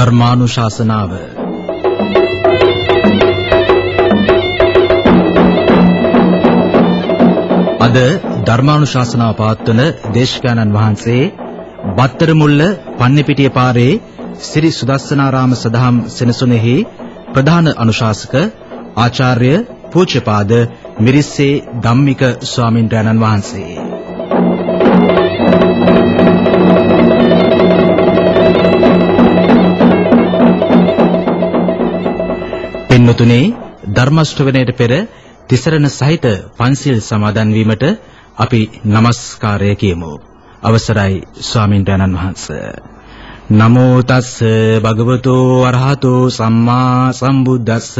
ධර්මානුශාසනාව. අද ධර්මානුශාසනාව පවත්වන දේශකයන්න් වහන්සේ බත්තරමුල්ල පන්නිපිටිය පාරේ ශ්‍රී සුදස්සනාරාම සදහම් සෙනසුනේහි ප්‍රධාන අනුශාසක ආචාර්ය පූජ්‍යපාද මිරිස්සේ ධම්මික ස්වාමින්ද්‍රයන්න් වහන්සේ. පින්වතුනි ධර්ම ශ්‍රවණයට පෙර තිසරණ සහිත පන්සිල් සමාදන් වීමට අපි নমස්කාරය කියමු. අවසරයි ස්වාමින්ද්‍රයන්න් වහන්සේ. නමෝ තස්ස භගවතු අරහතෝ සම්මා සම්බුද්දස්ස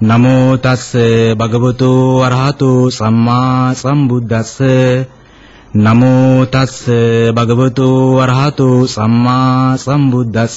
නමෝ තස්ස භගවතු අරහතෝ සම්මා සම්බුද්දස්ස නමෝ තස්ස භගවතු අරහතෝ සම්මා සම්බුද්දස්ස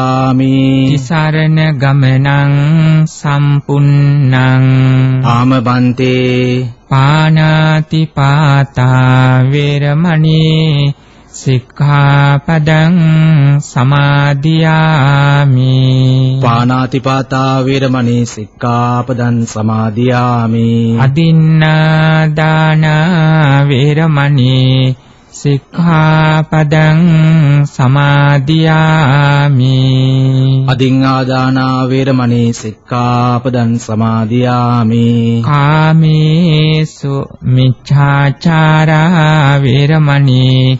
තිසරණ ගමනං සම්පුන්නං ආමබන්තේ। පානාති පාතා වේරමණී සික්ඛාපදං සමාදියාමි। පානාතිපාතා වේරමණී සික්ඛාපදං සමාදියාමි। අදින්නා දාන වේරමණී සික්ඛාපදං සමාදියාමි। අදින් ආදානා වේරමණී සික්ඛාපදං සමාදියාමි। කාමේසු මිච්ඡාචාරා වේරමණී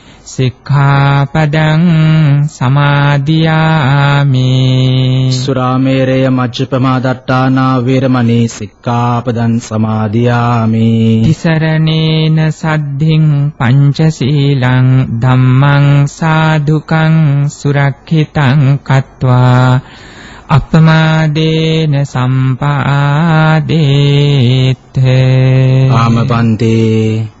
සික්ඛාපදං සමාදියාමි। සුරාමේරය මජ්ජපමා දට්ඨානා වේරමණී සික්ඛාපදං සමාදියාමි। තිසරණේන සද්ධින් පංචශීලං ධම්මං සාදුකං සුරක්ෂිතං කତ୍වා। අපමාදේන සම්පාදේත් ආමපන්තේ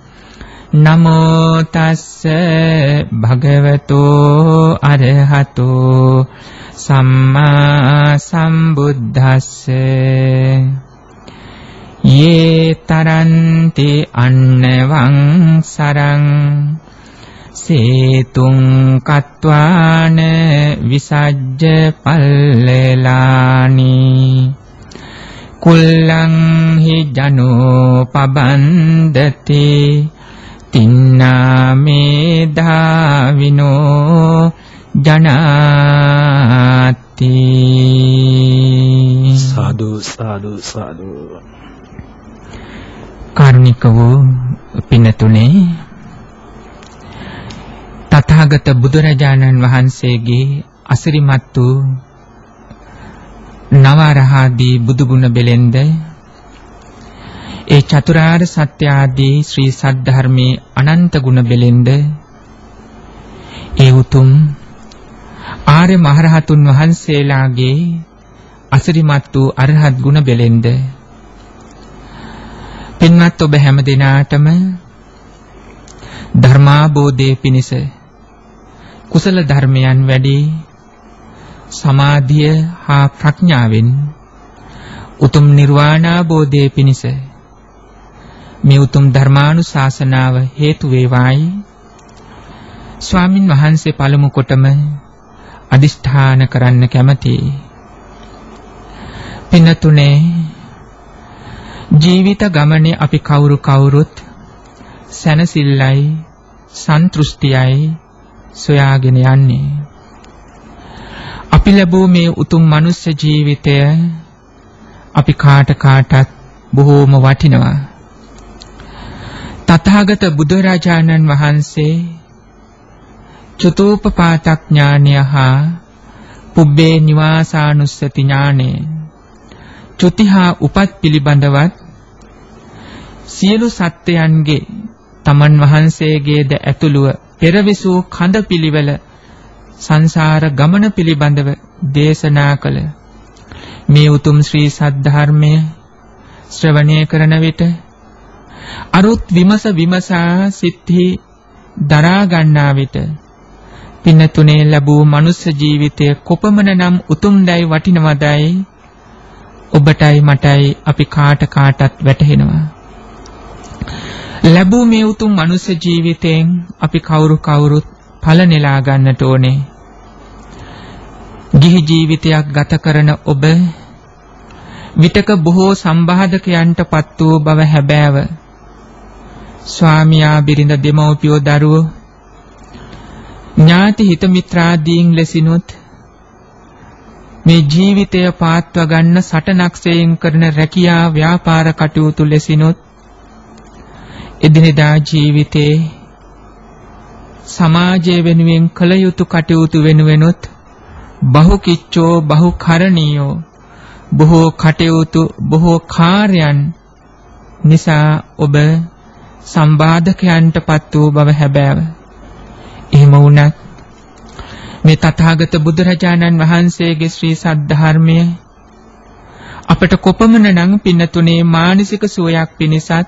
නමෝ තස්ස භගවතෝ අරහතෝ සම්මා සම්බුද්දස්ස. යේ තරන්ති අන්නවං සරං. සේතුං කତ୍වාන විසජ්ජ පල්ලලානි. කුල්ලං හි ජනෝ පබන්දති. තින්නාමේ ධාවිනෝ ජනාති. සාදු සාදු සාදු. කාරුණික වූ පින්නතුනේ තථාගත බුදුරජාණන් වහන්සේගේ අසිරිමත් වූ නවරහාදී බුදුගුණ බෙලෙන්ද ඒ චතුරාර්ය සත්‍ය ආදී ශ්‍රී සද්ධර්මයේ අනන්ත ගුණ බෙලෙන්ද ඒ උතුම් ආර්ය මහරහතුන් වහන්සේලාගේ අසිරිමත් වූ අරහත් ගුණ බෙලෙන්ද පින්වත් ඔබ හැම දිනාටම ධර්මාබෝධයේ පිණිස කුසල ධර්මයන් වැඩි සමාධිය හා ප්‍රඥාවෙන් උතුම් නිර්වාණාබෝධයේ පිණිස මේ උතුම් ධර්මානුශාසනාව හේතු වේවායි ස්වාමින් වහන්සේ පළමු කොටම අදිෂ්ඨාන කරන්න කැමතියි. පින්නතුනේ ජීවිත ගමනේ අපි කවුරු කවුරුත් සැනසෙල්ලයි සන්තෘෂ්ටියයි සොයාගෙන යන්නේ. අපි ලැබූ මේ උතුම් මනුස්ස ජීවිතය අපි කාට කාටත් බොහෝම වටිනවා. තථාගත බුදුරජාණන් වහන්සේ චතුූපපාතක් ඥානය හා පුබ්බේ නිවාසානුස්සති ඥානය චුති හා උපත් පිළිබඳවත් සියලු සත්‍යයන්ගේ තමන් වහන්සේගේද ඇතුළුව පෙරවිසූ කඳ පිළිවෙල සංසාර ගමන පිළිබඳව දේශනා කළ. මේ උතුම් ශ්‍රී සද්ධර්මය ශ්‍රවණය කරන විට අරුත් විමස විමසා සිත්හි දරා ගන්නා විට පින්නතුනේ ලැබූ මනුස්ස ජීවිතය කොපමණනම් උතුම්දයි වටිනවදයි ඔබටයි මටයි අපි කාට කාටත් වැටහෙනවා. ලැබූ මේ උතුම් මනුස්ස ජීවිතයෙන් අපි කවුරු කවුරුත් ඵල නෙලා ගන්නට ඕනේ. ගිහි ජීවිතයක් ගත කරන ඔබ විතක බොහෝ සම්බාධකයන්ට පත් වූ බව හැබෑව ස්වාමියා බිරිඳ දෙමව්පියෝ දරුවෝ ඥාති හිත මිත්‍රාදීන් ලෙසිනුත් මේ ජීවිතය පාත්ව ගන්න සටනක්සයෙන් කරන රැකියා ව්‍යාපාර කටයුතු ලෙසිනුත් එදිනෙදා ජීවිතේ සමාජය වෙනුවෙන් කළ යුතු කටයුතු වෙනුවෙනුත් බහුකිච්චෝ බහුකරණීයෝ බොහෝ කටයුතු බොහෝ කාර්යයන් නිසා ඔබ සම්බාධකයන්ට පත් වූ බව හැබෑව. එහෙම වුණත් මේ තථාගත බුදුරජාණන් වහන්සේගේ ශ්‍රී සද්ධර්මය අපට කොපමණනම් පින්නතුනේ මානසික සුවයක් පිණිසත්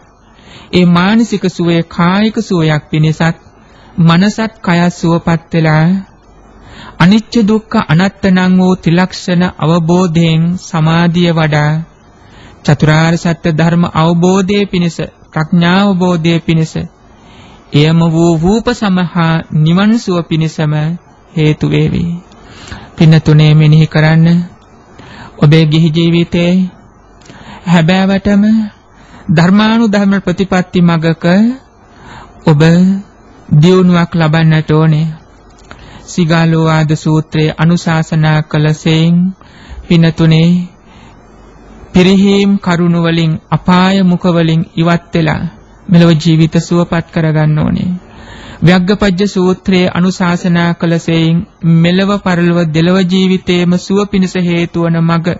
ඒ මානසික සුවය කායික සුවයක් පිණිසත් මනසත් කයත් සුවපත් වෙලා අනිච්ච දුක්ඛ අනත්තනම් වූ ත්‍රිලක්ෂණ අවබෝධයෙන් සමාධිය වඩා චතුරාර්ය සත්‍ය ධර්ම අවබෝධයේ පිණිස ප්‍රඥා අවබෝධයේ පිණිස එයම වූ රූප සමහා නිවන් සුව පිණිසම හේතු වේවි. පින්නතුනේ මෙනෙහි කරන්න ඔබේ ගිහි ජීවිතයේ හැබෑවටම ධර්මානුධර්ම ප්‍රතිපatti මගක ඔබ දියුණුවක් ලබන්නට ඕනේ. සිගාලෝවාද සූත්‍රයේ අනුශාසනා කළසෙයින් පිනතුනේ පිරිහීම් කරුණ වලින් අපාය මුඛ වලින් ඉවත් වෙලා මෙලොව ජීවිත සුවපත් කරගන්න ඕනේ. ව්‍යග්ගපජ්ජ සූත්‍රයේ අනුශාසනා කළ සෙයින් මෙලව පරලොව දෙලව ජීවිතේම සුව පිණිස හේතු වන මග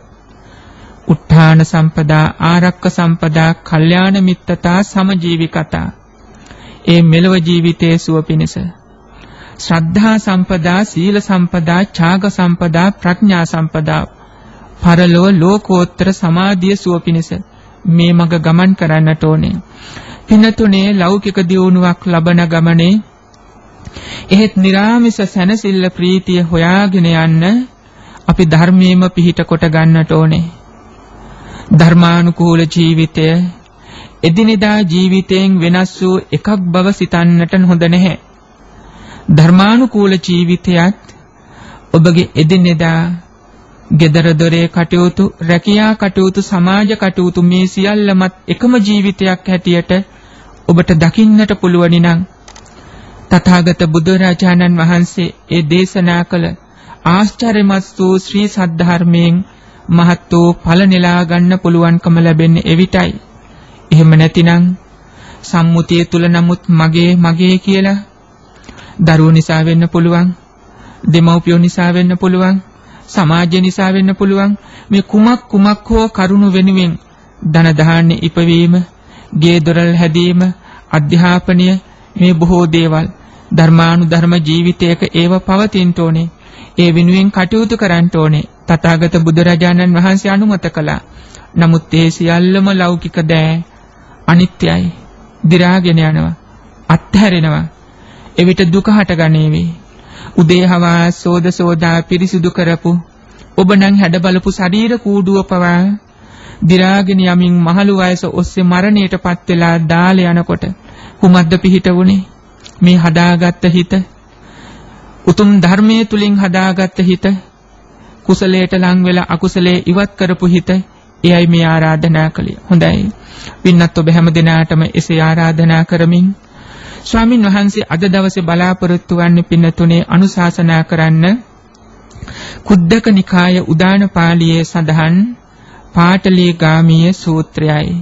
උත්ථාන සම්පදා ආරක්ක සම්පදා කල්යාණ මිත්තතා සමජීවිකතා ඒ මෙලව ජීවිතයේ සුව පිණිස ශ්‍රද්ධා සම්පදා සීල සම්පදා ඡාග සම්පදා ප්‍රඥා සම්පදා පරලොව ලෝකෝත්තර සමාධිය සුව පිණිස මේ මඟ ගමන් කරන්නට ඕනේ. පින තුනේ ලෞකික දියුණුවක් ලබන ගමනේ එහෙත් निराமிස සැනසෙල්ල ප්‍රීතිය හොයාගෙන යන්න අපි ධර්මයේම පිහිට කොට ගන්නට ඕනේ. ධර්මානුකූල ජීවිතය එදිනෙදා ජීවිතයෙන් වෙනස් වූ එකක් බව සිතන්නට හොඳ නැහැ. ධර්මානුකූල ජීවිතයත් ඔබගේ එදිනෙදා gedara dore කටයුතු රැකියා කටයුතු සමාජ කටයුතු මේ සියල්ලමත් එකම ජීවිතයක් හැටියට ඔබට දකින්නට පුළුවනි නම් තථාගත බුදුරජාණන් වහන්සේ ඒ දේශනා කළ ආශ්චර්යමත් වූ ශ්‍රී සද්ධර්මයෙන් මහත් වූ ඵල නෙලා ගන්න පුළුවන්කම ලැබෙන්නේ එවිටයි. එහෙම නැතිනම් සම්මුතිය තුල නමුත් මගේ මගේ කියලා දරුවෝ නිසා වෙන්න පුළුවන්. දෙමව්පියෝ නිසා වෙන්න පුළුවන්. සමාජය නිසා වෙන්න පුළුවන්. මේ කුමක් කුමක් හෝ කරුණු වෙනුවෙන් ධන දහන්නේ ඉපවීම, ගේ දොරල් හැදීම, අධ්‍යාපනය මේ බොහෝ දේවල් ධර්මානුධර්ම ජීවිතයක ඒව පවතින්න ඕනේ. ඒ වෙනුවෙන් කටයුතු කරන්න ඕනේ. තථාගත බුදුරජාණන් වහන්සේ අනුමත කළා. නමුත් ඒ සියල්ලම ලෞකික දෑ අනිත්‍යයි. දි รา ගෙන යනවා. අත්හැරෙනවා. එවිට දුක හටගනේවි. උදේ හවා සෝද සෝදා පිරිසිදු කරපු ඔබ නම් හැඩ බලපු ශරීර කූඩුව පවා දි รา ගෙන යමින් මහලු වයස ඔස්සේ මරණයටපත් වෙලා දාල යනකොට කුමද්ද පිහිට වුනේ? මේ හදාගත්ත හිත උතුම් ධර්මයේ තුලින් හදාගත්ත හිත කුසලයට ලං වෙලා අකුසලයේ ඉවත් කරපු හිත එයයි මේ ආරාධනා කළේ. හොඳයි. පින්නත් ඔබ හැම දිනාටම එසේ ආරාධනා කරමින් ස්වාමින් වහන්සේ අද දවසේ බලාපොරොත්තු වන්නේ පින්නතුනේ අනුශාසනා කරන්න කුද්දක නිකාය උදාන පාළියේ සඳහන් පාටලී ගාමීය සූත්‍රයයි.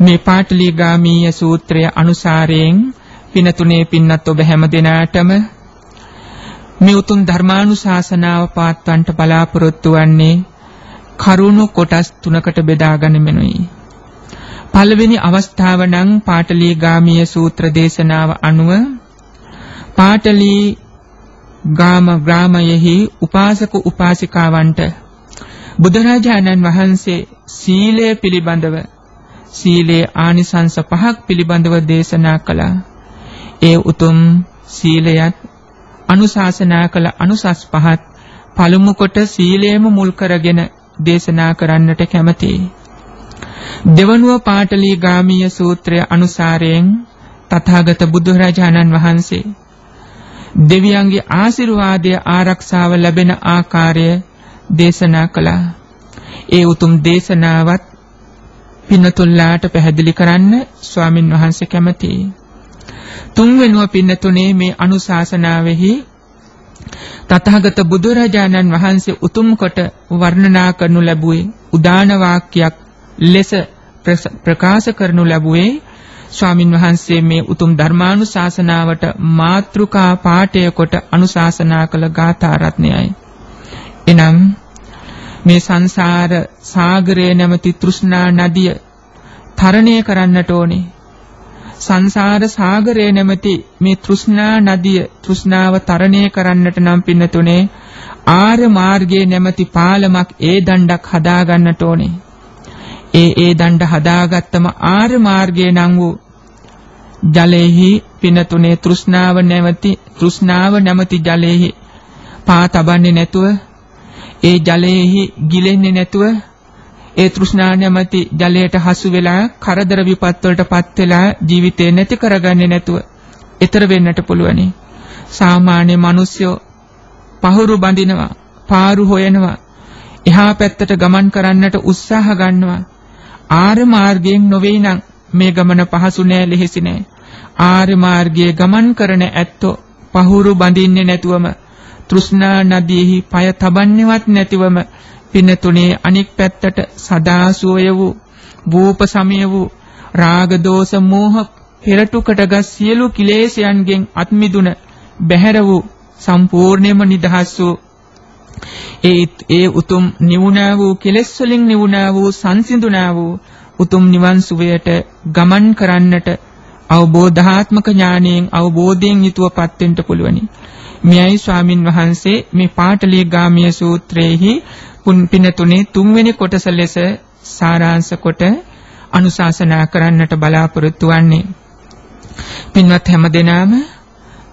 මේ පාටලී ගාමීය සූත්‍රය අනුසාරයෙන් පිනතුනේ පින්නත් ඔබ හැම දිනාටම මේ උතුම් ධර්මානුශාසනාව පාත්වන්ට බලාපොරොත්තු වන්නේ කරුණු කොටස් තුනකට බෙදාගනිමෙනුයි. පළවෙනි අවස්ථාව නම් පාටලී ගාමීය සූත්‍ර දේශනාව අනුව පාටලී ගාම ග්‍රාමයෙහි උපාසක උපාසිකාවන්ට බුදුරජාණන් වහන්සේ සීලය පිළිබඳව සීලේ ආනිසංස පහක් පිළිබඳව දේශනා කළා. ඒ උතුම් සීලයත් අනුශාසනා කළ අනුසස් පහත් පළමු කොට සීලයම මුල් කරගෙන දේශනා කරන්නට කැමැතියි. දෙවනුව පාටලී ගාමීය සූත්‍රය අනුසාරයෙන් තථාගත බුදුරජාණන් වහන්සේ දෙවියන්ගේ ආශිර්වාදය ආරක්ෂාව ලැබෙන ආකාරය දේශනා කළා. ඒ උතුම් දේශනාවත් පින්නතුල්ලාට පැහැදිලි කරන්න ස්වාමින් වහන්සේ කැමැතියි. තුන්වෙනුව පින්නතුනේ මේ අනුශාසනාවෙහි තථාගත බුදුරජාණන් වහන්සේ උතුම් කොට වර්ණනා කරනු ලැබුවේ උදාන වාක්‍යයක් ලෙස ප්‍රකාශ කරනු ලැබුවේ ස්වාමින් වහන්සේ මේ උතුම් ධර්මානුශාසනාවට මාත්‍රිකා පාඨය කොට අනුශාසනා කළ ගාථා රත්නයයි. එනම් මේ සංසාර සාගරයේ නැමැති තෘෂ්ණා නදිය තරණය කරන්නට ඕනේ. සංසාර සාගරය නැමැති මේ තෘෂ්ණා නදිය තෘෂ්ණාව තරණය කරන්නට නම් පින්නතුනේ ආර්ය මාර්ගයේ නැමැති පාලමක් ඒ දණ්ඩක් හදා ගන්නට ඕනේ. ඒ ඒ දණ්ඩ හදාගත්තම ආර්ය මාර්ගයේ නම් වූ ජලයේහි පින්නතුනේ තෘෂ්ණාව නැමැති තෘෂ්ණාව නැමැති ජලයේහි පා තබන්නේ නැතුව ඒ ජලයේහි ගිලෙන්නේ නැතුව ඒ තෘෂ්ණා නැමැති ජලයට හසු වෙලා කරදර විපත් වලටපත් වෙලා ජීවිතේ නැති කරගන්නේ නැතුව ඊතර වෙන්නට පුළුවනි. සාමාන්‍ය මිනිස්සු පහුරු බඳිනවා, පාරු හොයනවා, එහා පැත්තට ගමන් කරන්නට උත්සාහ ගන්නවා. ආර්ය මාර්ගයෙන් නොවේ නම් මේ ගමන පහසු නෑ ලෙහෙසි නෑ. ආර්ය මාර්ගයේ ගමන් කරන ඇත්තෝ පහුරු බඳින්නේ නැතුවම තෘෂ්ණා නදියෙහි পায় තබන්නේවත් නැතිවම පිනතුනේ අනික් පැත්තට සදාසෝය වූ භූප සමය වූ රාග දෝෂ මෝහ පෙරටුකටගත් සියලු කිලේශයන්ගෙන් අත්මිදුන බැහැර වූ සම්පූර්ණයෙන්ම නිදහස් වූ ඒ ඒ උතුම් නිවුණා වූ කෙලෙස් වලින් නිවුණා වූ සංසිඳුණා වූ උතුම් නිවන් සුවයට ගමන් කරන්නට අවබෝධාත්මක ඥාණයෙන් අවබෝධයෙන් යුතුවපත් වෙන්න පුළුවනි. මෙයයි ස්වාමින් වහන්සේ මේ පාටලී ගාමිය සූත්‍රයේහි පිනතුනේ තුන්වෙනි කොටස ලෙස සාරාංශ කොට අනුශාසනා කරන්නට බලාපොරොත්තු වන්නේ. පින්වත් හැමදෙනාම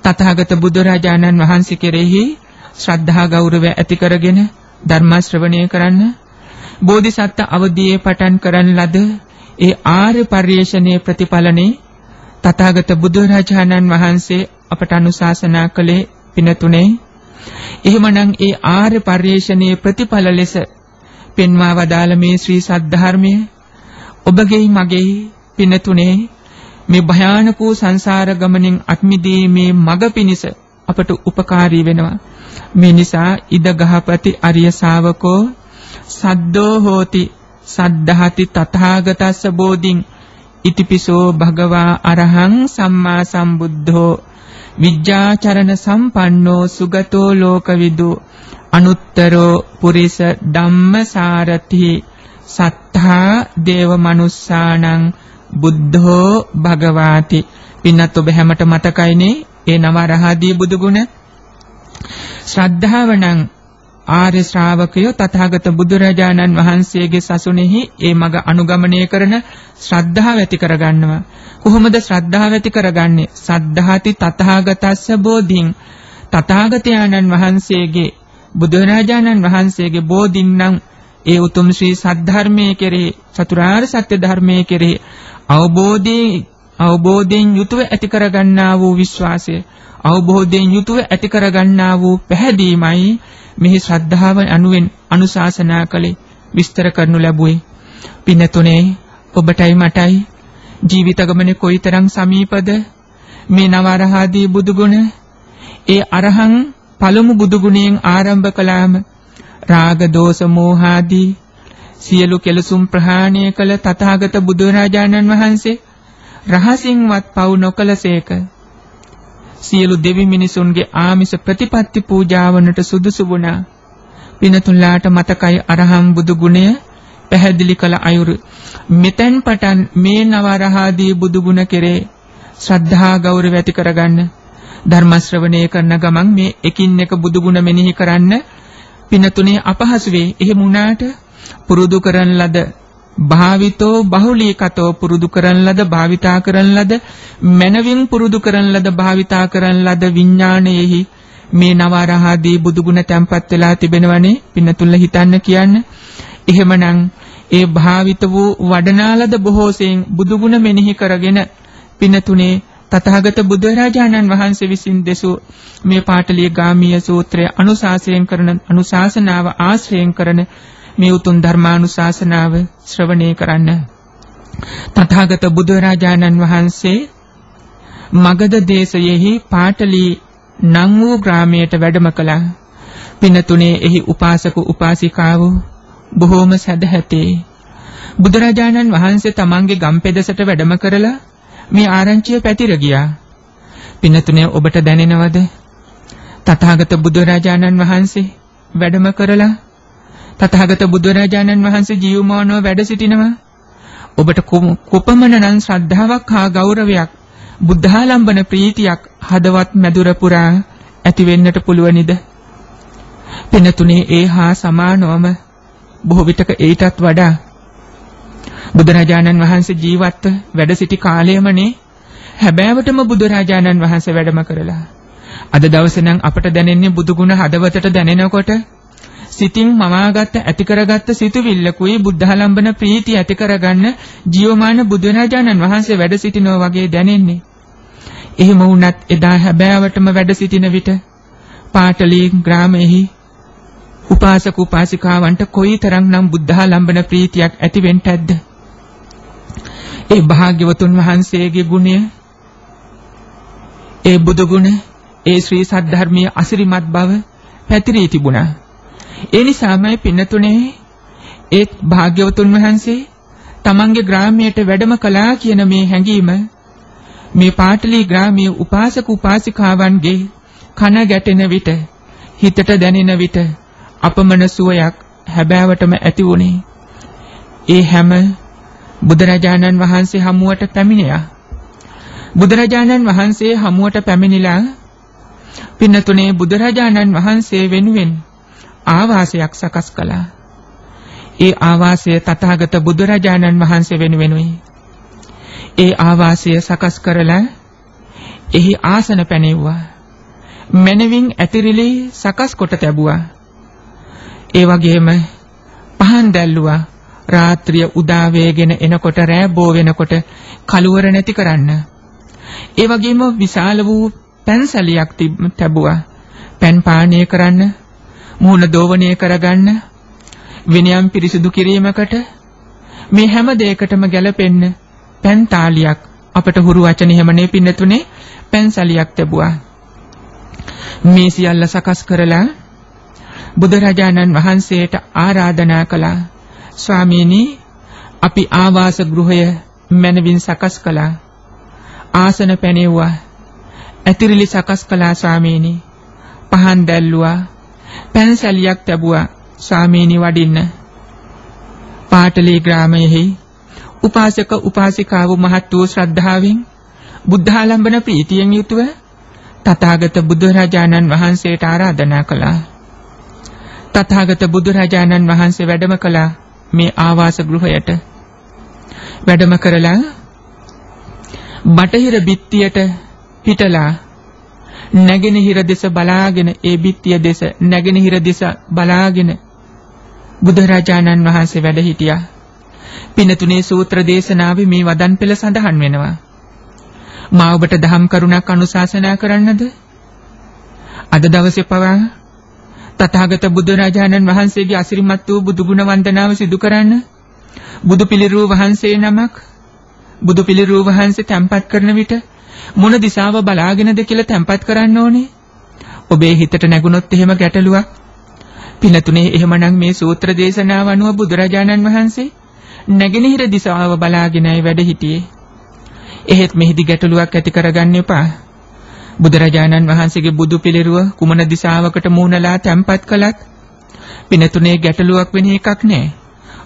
තථාගත බුදුරජාණන් වහන්සේ කෙරෙහි ශ්‍රද්ධා ගෞරවය ඇති කරගෙන ධර්ම ශ්‍රවණය කරන්න බෝධිසත්ව අවදීයේ පටන් කරන ලද ඒ ආර්ය පරිශ්‍රණයේ ප්‍රතිඵලනේ තථාගත බුදුරජාණන් වහන්සේ අපට අනුශාසනා කළේ පින තුනේ. එහෙමනම් ඒ ආර්ය පරිශ්‍රණයේ ප්‍රතිඵල ලෙස පෙන්වා වදාළ මේ ශ්‍රී සද්ධර්මය ඔබගේ මගේ පින තුනේ මේ භයානක වූ සංසාර ගමනින් අත්මිදීමේ මඟ පිණිස අපට උපකාරී වෙනවා. මේ නිසා ඉද ගහපති අරිය ශාවකෝ සද්දෝ හෝති සද්ධාති තථාගතස්ස බෝධින් ඉතිපිසෝ භගවා අරහං සම්මා සම්බුද්ධෝ විජ්ජාචරණ සම්පන්නෝ සුගතෝ ලෝකවිදු අනුත්තරෝ පුරිස ධම්මසාරති සත්තා දේව මනුස්සානං බුද්ධෝ භගවාති. පින්නත් ඔබ හැමත මතකයිනේ ඒ නව රහදී බුදුගුණ ශ්‍රද්ධාව නම් ආර්ය ශ්‍රාවකයෝ තථාගත බුදුරජාණන් වහන්සේගේ සසුනේහි ඒ මඟ අනුගමනය කරන ශ්‍රද්ධාව ඇති කරගන්නවා. කොහොමද ශ්‍රද්ධාව ඇති කරගන්නේ? සද්ධාති තථාගතස්ස බෝධින් තථාගතයන්න් වහන්සේගේ බුදුරජාණන් වහන්සේගේ බෝධින් නම් ඒ උතුම් ශ්‍රී සද්ධර්මයේ කෙරෙහි චතුරාර්ය සත්‍ය ධර්මයේ කෙරෙහි අවබෝධයෙන් අවබෝධයෙන් යුතුව ඇති කරගන්නා වූ විශ්වාසය. අවබෝධයෙන් යුතුව ඇති කරගන්නා වූ පැහැදීමයි මෙහි ශ්‍රද්ධාව අනුවෙන් අනුශාසනා කළේ. විස්තර කරනු ලැබුවේ. පින්නතුනේ ඔබටයි මටයි. ජීවිත ගමනේ කොයිතරම් සමීපද? මේ නවරහාදී බුදුගුණ ඒ අරහං පළමු බුදුගුණයෙන් ආරම්භ කළාම රාග දෝෂ මෝහාදී සියලු කෙලසුම් ප්‍රහාණය කළ තථාගත බුදුරජාණන් වහන්සේ රහසින්වත් පව් නොකලසේක සියලු දෙවි මිනිසුන්ගේ ආමිෂ ප්‍රතිපත්ති පූජාවනට සුදුසු වුණා. පිනතුල්ලාට මතකයි අරහම් බුදු ගුණය පැහැදිලි කළ අයුරු. මෙතෙන් පටන් මේ නවරහාදී බුදු ගුණ කෙරේ ශ්‍රද්ධා ගෞරව ඇති කරගන්න ධර්ම ශ්‍රවණය කරන ගමන් මේ එකින් එක බුදු ගුණ මෙනෙහි කරන්න පිනතුනේ අපහසු වේ. එහෙම වුණාට පුරුදු කරන ලද භාවිතෝ බහුලීකතෝ පුරුදු කරන ලද භාවිතා කරන ලද මනවින් පුරුදු කරන ලද භාවිතා කරන ලද විඥාණයෙහි මේ නවරහදී බුදුගුණ තැම්පත් වෙලා තිබෙනවනේ පින්නතුල්ල හිතන්න කියන්න. එහෙමනම් ඒ භාවිත වූ වඩනාලද බොහෝසෙන් බුදුගුණ මෙනෙහි කරගෙන පින්නතුනේ තථාගත බුදුරජාණන් වහන්සේ විසින් දෙසූ මේ පාටලිය ගාමීය සූත්‍රය අනුශාසයෙන් කරන අනුශාසනාව ආශ්‍රයෙන් කරන මේ උතුම් ධර්මානුශාසනාව ශ්‍රවණය කරන්න. තථාගත බුදුරජාණන් වහන්සේ මගධ දේශයෙහි පාටලී නම් වූ ග්‍රාමයට වැඩම කළා. පිනතුනේ එහි උපාසක උපාසිකාවෝ බොහෝම සදහැතේ. බුදුරජාණන් වහන්සේ තමන්ගේ ගම්පෙදසට වැඩම කරලා මේ ආරංචිය පැතිර ගියා. පිනතුනේ ඔබට දැනෙනවද? තථාගත බුදුරජාණන් වහන්සේ වැඩම කරලා තථාගත බුදුරජාණන් වහන්සේ ජීවමානව වැඩ සිටිනවා. ඔබට කොපමණනම් ශ්‍රද්ධාවක් හා ගෞරවයක් බුද්ධාලම්බන ප්‍රීතියක් හදවත් මැදුර පුරා ඇති වෙන්නට පුළුවනිද? පිනතුනේ ඒ හා සමානවම බොහෝ විටක ඊටත් වඩා බුදුරජාණන් වහන්සේ ජීවත්ව වැඩ සිටි කාලයමනේ හැබෑවටම බුදුරජාණන් වහන්සේ වැඩම කරලා අද දවසේ නම් අපට දැනෙන්නේ බුදුගුණ හදවතට දැනෙනකොට සිතින් මවාගත්ත ඇති කරගත්ත සිතුවිල්ලකුයි බුද්ධාලම්බන ප්‍රීතිය ඇති කරගන්න ජීවමාන බුදුරජාණන් වහන්සේ වැඩ සිටිනවා වගේ දැනෙන්නේ. එහෙම වුණත් එදා හැබෑවටම වැඩ සිටින විට පාටලී ග්‍රාමයේහි උපාසක උපාසිකාවන්ට කොයිතරම්නම් බුද්ධාලම්බන ප්‍රීතියක් ඇති වෙන්න ඇද්ද? ඒ භාග්‍යවතුන් වහන්සේගේ ගුණය ඒ බුදු ගුණ ඒ ශ්‍රී සද්ධර්මයේ අසිරිමත් බව පැතිරී තිබුණා. ඒ නිසාමයි පින්නතුනේ ඒ භාග්‍යවතුන් වහන්සේ තමන්ගේ ග්‍රාමයට වැඩම කළා කියන මේ හැඟීම මේ පාටලී ග්‍රාමීය උපාසක උපාසිකාවන්ගේ කන ගැටෙන විට හිතට දැනෙන විට අපමණ සුවයක් හැබෑවටම ඇති වුණේ. ඒ හැම බුදුරජාණන් වහන්සේ හමුවට පැමිණියා. බුදුරජාණන් වහන්සේ හමුවට පැමිණිලා පින්නතුනේ බුදුරජාණන් වහන්සේ වෙනුවෙන් ආවාසයක් සකස් කළා. ඒ ආවාසය තථාගත බුදුරජාණන් වහන්සේ වෙනුවෙනුයි. ඒ ආවාසය සකස් කරලා එහි ආසන පැනෙව්වා. මනවින් ඇතිරිලි සකස් කොට තැබුවා. ඒ වගේම පහන් දැල්ලුවා. රාත්‍රිය උදා වේගෙන එනකොට රෑ බෝ වෙනකොට කලවර නැති කරන්න. ඒ වගේම විශාල වූ පැන්සලියක් තිබුවා. පැන් පානය කරන්න, මූණ දෝවණය කරගන්න, විනයම් පිරිසිදු කිරීමකට මේ හැම දෙයකටම ගැලපෙන්න පැන් තාලියක් අපට හුරු වචන එහෙමනේ පින්නතුනේ පැන්සලියක් තිබුවා. මේ සියල්ල සකස් කරලා බුදුරජාණන් වහන්සේට ආරාධනා කළා. ස්වාමීනි අපි ආවාස ගෘහය මනවින් සකස් කළා. ආසන පැනෙව්වා. ඇතිරිලි සකස් කළා ස්වාමීනි. පහන් දැල්ලුවා. පැන්සලියක් තැබුවා ස්වාමීනි වඩින්න. පාටලී ග්‍රාමයේ උපාසක උපාසිකාව මහත් වූ ශ්‍රද්ධාවෙන් බුද්ධාලම්බන ප්‍රීතියෙන් යුතුව තථාගත බුදුරජාණන් වහන්සේට ආරාධනා කළා. තථාගත බුදුරජාණන් වහන්සේ වැඩම කළා මේ ආවාස ගෘහයට. වැඩම කරලා බටහිර බිත්තියට පිටලා නැගෙනහිර දෙස බලාගෙන ඒ බිත්තිය දෙස නැගෙනහිර දෙස බලාගෙන බුදුරජාණන් වහන්සේ වැඩ හිටියා. පිනතුනේ සූත්‍ර දේශනාවේ මේ වදන් පෙළ සඳහන් වෙනවා. මා ඔබට දහම් කරුණක් අනුශාසනා කරන්නද? අද දවසේ පවා තථාගත බුදුරජාණන් වහන්සේගේ අසිරිමත් වූ බුදුගුණ වන්දනාව සිදු කරන්න බුදු පිළිරූ වහන්සේ නමක් බුදු පිළිරූ වහන්සේ තැන්පත් කරන විට මොන දිශාව බලාගෙනද කියලා තැන්පත් කරන්න ඕනේ. ඔබේ හිතට නැගුණොත් එහෙම ගැටලුවක්. පිනතුනේ එහෙමනම් මේ සූත්‍ර දේශනාව අනුව බුදුරජාණන් වහන්සේ නැගෙනහිර දිශාව බලාගෙනයි වැඩ හිටියේ. එහෙත් මෙහිදී ගැටලුවක් ඇති කරගන්න එපා. බුදුරජාණන් වහන්සේගේ බුදු පිළිරුව කුමන දිශාවකට මූණලා තැම්පත් කළත් පිනතුනේ ගැටලුවක් වෙන එකක් නෑ.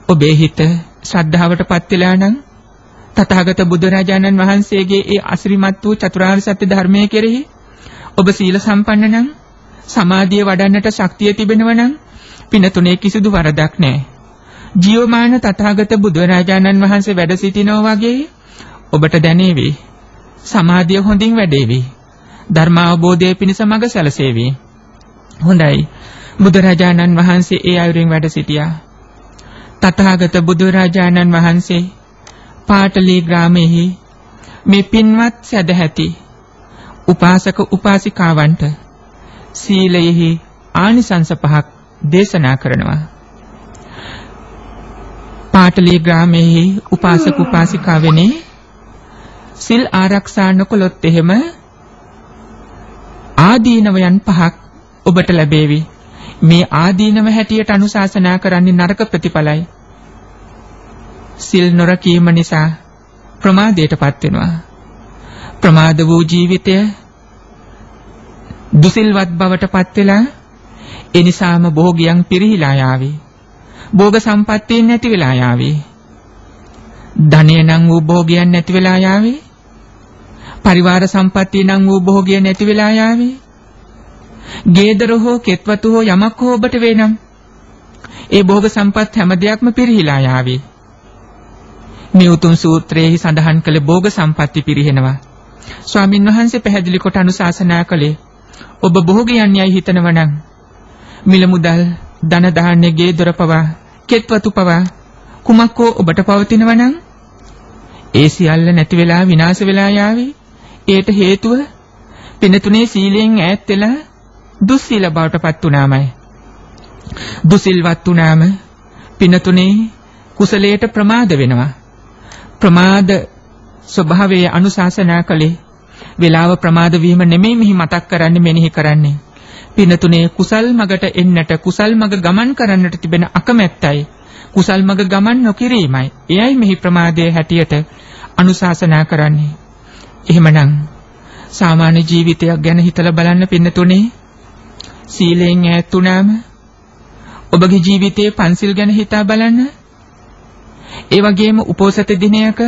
ඔබේ හිත ශ්‍රද්ධාවටපත් වෙලා නම් තථාගත බුදුරජාණන් වහන්සේගේ ඒ අසිරිමත් වූ චතුරාර්ය සත්‍ය ධර්මයේ කෙරෙහි ඔබ සීල සම්පන්න නම් සමාධිය වඩන්නට ශක්තිය තිබෙනවා නම් පිනතුනේ කිසිදු වරදක් නැහැ. ජීවමාන තථාගත බුදුරජාණන් වහන්සේ වැඩ සිටිනවා වගේ ඔබට දැනේවි. සමාධිය හොඳින් වැඩේවි. ධර්ම අවබෝධය පිණිස මඟ සැලසේවි. හොඳයි. බුදුරජාණන් වහන්සේ ඒ අයුරින් වැඩ සිටියා. තථාගත බුදුරජාණන් වහන්සේ පාටලී ග්‍රාමයේ මේ පින්වත් සදැහැති උපාසක උපාසිකාවන්ට සීලයෙහි ආනිසංස පහක් දේශනා කරනවා. පාටලී ග්‍රාමයේ උපාසක උපාසිකාවෙනි සිල් ආරක්ෂා නොකළොත් එහෙම ආදීනවයන් පහක් ඔබට ලැබේවි. මේ ආදීනව හැටියට අනුශාසනා කරන්නේ නරක ප්‍රතිඵලයි. සිල් නොරකීම නිසා ප්‍රමාදයටපත් වෙනවා. ප්‍රමාද වූ ජීවිතය දුසිල්වත් බවටපත් වෙලා එනිසාම භෝගයන් පිරිහිලා යාවි. භෝග සම්පත්තියෙන් නැති වෙලා යාවි. ධනය නම් වූ භෝගයන් නැති වෙලා යාවි. පරිවාර සම්පත්තිය නම් වූ භෝගය නැති වෙලා යාවි. ගේදර හෝ කෙත්වතු හෝ යමක් හෝ ඔබට වේනම් ඒ භෝග සම්පත් හැම දෙයක්ම පිරිහිලා යාවි. මේ උතුම් සූත්‍රයේ සඳහන් කළ භෝග සම්පatti පිරිහෙනවා. ස්වාමින් වහන්සේ පැහැදිලි කොට අනුශාසනා කළේ ඔබ භෝගයන් යයි හිතනවා නම් මිල මුදල් ධන දාන්නේ ගේ දොර පවා කෙත්වතු පවා කුමක් හෝ ඔබට පවතිනවා නම් ඒ සියල්ල නැති වෙලා විනාශ වෙලා යාවි. ඒට හේතුව පිනතුනේ සීලයෙන් ඈත් වෙලා දුස්සීල බවටපත් උනාමයි. දුසිල්වත් උනාම පිනතුනේ කුසලයට ප්‍රමාද වෙනවා. ප්‍රමාද ස්වභාවයේ අනුශාසනා කළේ වේලාව ප්‍රමාද වීම නෙමෙයි මෙහි මතක් කරන්නේ මෙනෙහි කරන්නේ. පිනතුනේ කුසල් මගට එන්නට කුසල් මග ගමන් කරන්නට තිබෙන අකමැත්තයි කුසල් මග ගමන් නොකිරීමයි. එයයි මෙහි ප්‍රමාදයේ හැටියට අනුශාසනා කරන්නේ. එහෙමනම් සාමාන්‍ය ජීවිතයක් ගැන හිතලා බලන්න පින්නතුනේ සීලයෙන් ඈත් වුණාම ඔබගේ ජීවිතයේ පන්සිල් ගැන හිතා බලන්න. ඒ වගේම උපෝසත දිනයක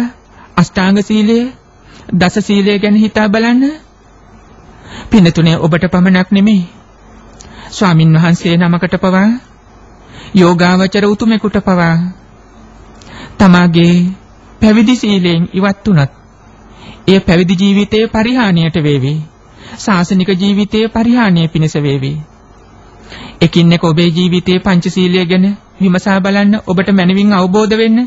අෂ්ටාංග සීලය, දස සීලය ගැන හිතා බලන්න. පින්නතුනේ ඔබට පමණක් නෙමෙයි. ස්වාමින් වහන්සේ නමකට පවා යෝගාවචර උතුමෙකුට පවා තමාගේ පැවිදි සීලයෙන් ඉවත් වුණත් එය පැවිදි ජීවිතයේ පරිහානියට වේවි. ශාසනික ජීවිතයේ පරිහානිය පිණිස වේවි. එකින් එක ඔබේ ජීවිතයේ පංචශීලය ගැන විමසා බලන්න ඔබට මනවින් අවබෝධ වෙන්න.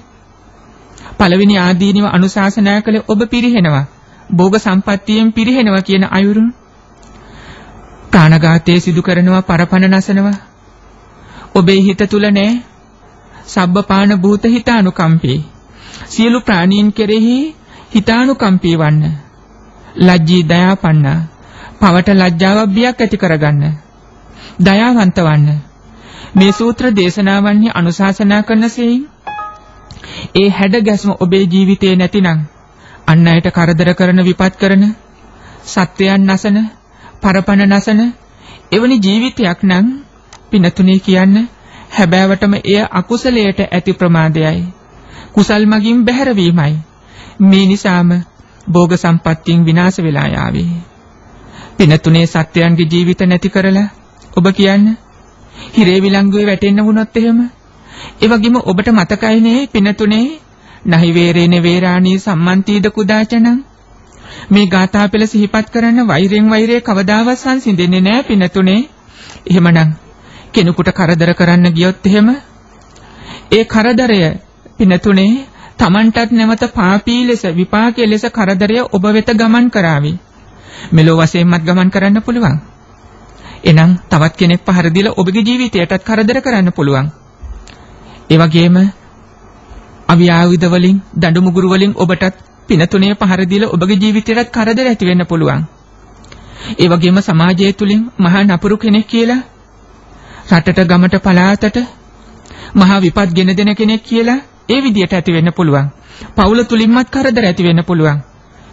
පළවෙනි ආදීනිව අනුශාසනා කළ ඔබ පිරිහෙනවා. භෝග සම්පත්තියෙන් පිරිහෙනවා කියන අයුරුන්. ප්‍රාණඝාතයේ සිදු කරනවා පරපණ නසනවා. ඔබේ හිත තුල නෑ සබ්බපාන භූත හිතානුකම්පේ. සියලු ප්‍රාණීන් කෙරෙහි හිතානුකම්පී වන්න. ලජ්ජී දයාපන්න. පවට ලැජ්ජාවක් බියක් ඇති කරගන්න. දයාවන්ත වන්න. මේ සූත්‍ර දේශනාවන්හි අනුශාසනා කරන සෙයින් ඒ හැඩ ගැස්ම ඔබේ ජීවිතේ නැතිනම් අන් අයට කරදර කරන විපත් කරන සත්වයන් නසන පරපණ නසන එවැනි ජීවිතයක් නම් පිනතුනේ කියන්න හැබෑවටම එය අකුසලයට ඇති ප්‍රමාදයයි. කුසල් මගින් බැහැරවීමයි මේ නිසාම භෝග සම්පත්තියෙන් විනාශ වෙලා යාවේ. පිනතුනේ සත්වයන්ගේ ජීවිත නැති කරලා ඔබ කියන්නේ හිරේ විලංගුවේ වැටෙන්න වුණොත් එහෙම ඒ වගේම ඔබට මතකයිනේ පිනතුනේ නහි වේරේන වේරාණී සම්මන්තිද කුදාචනං? මේ ගාථා පෙළ සිහිපත් කරන වෛරෙන් වෛරේ කවදාවත් සංසිඳෙන්නේ නැහැ පිනතුනේ. එහෙමනම් කෙනෙකුට කරදර කරන්න ගියොත් එහෙම? ඒ කරදරය පිනතුනේ Tamanටත් නැවත පාපී ලෙස විපාකයේ ලෙස කරදරය ඔබ වෙත ගමන් කරાવી. මෙලෝ වශයෙන්මත් ගමන් කරන්න පුළුවන්. එනම් තවත් කෙනෙක් පහර දීලා ඔබගේ ජීවිතයටත් කරදර කරන්න පුළුවන්. ඒ වගේම අවියාවිද වලින් දඬු මුගුරු වලින් ඔබටත් පිනතුනේ පහර දීලා ඔබගේ ජීවිතයටත් කරදර ඇති වෙන්න පුළුවන්. ඒ වගේම සමාජය තුලින් මහා නපුරු කෙනෙක් කියලා රටට ගමට පළාතට මහා විපත් ගෙන දෙන කෙනෙක් කියලා ඒ විදියට ඇති වෙන්න පුළුවන්. පවුල තුලින්මත් කරදර ඇති වෙන්න පුළුවන්.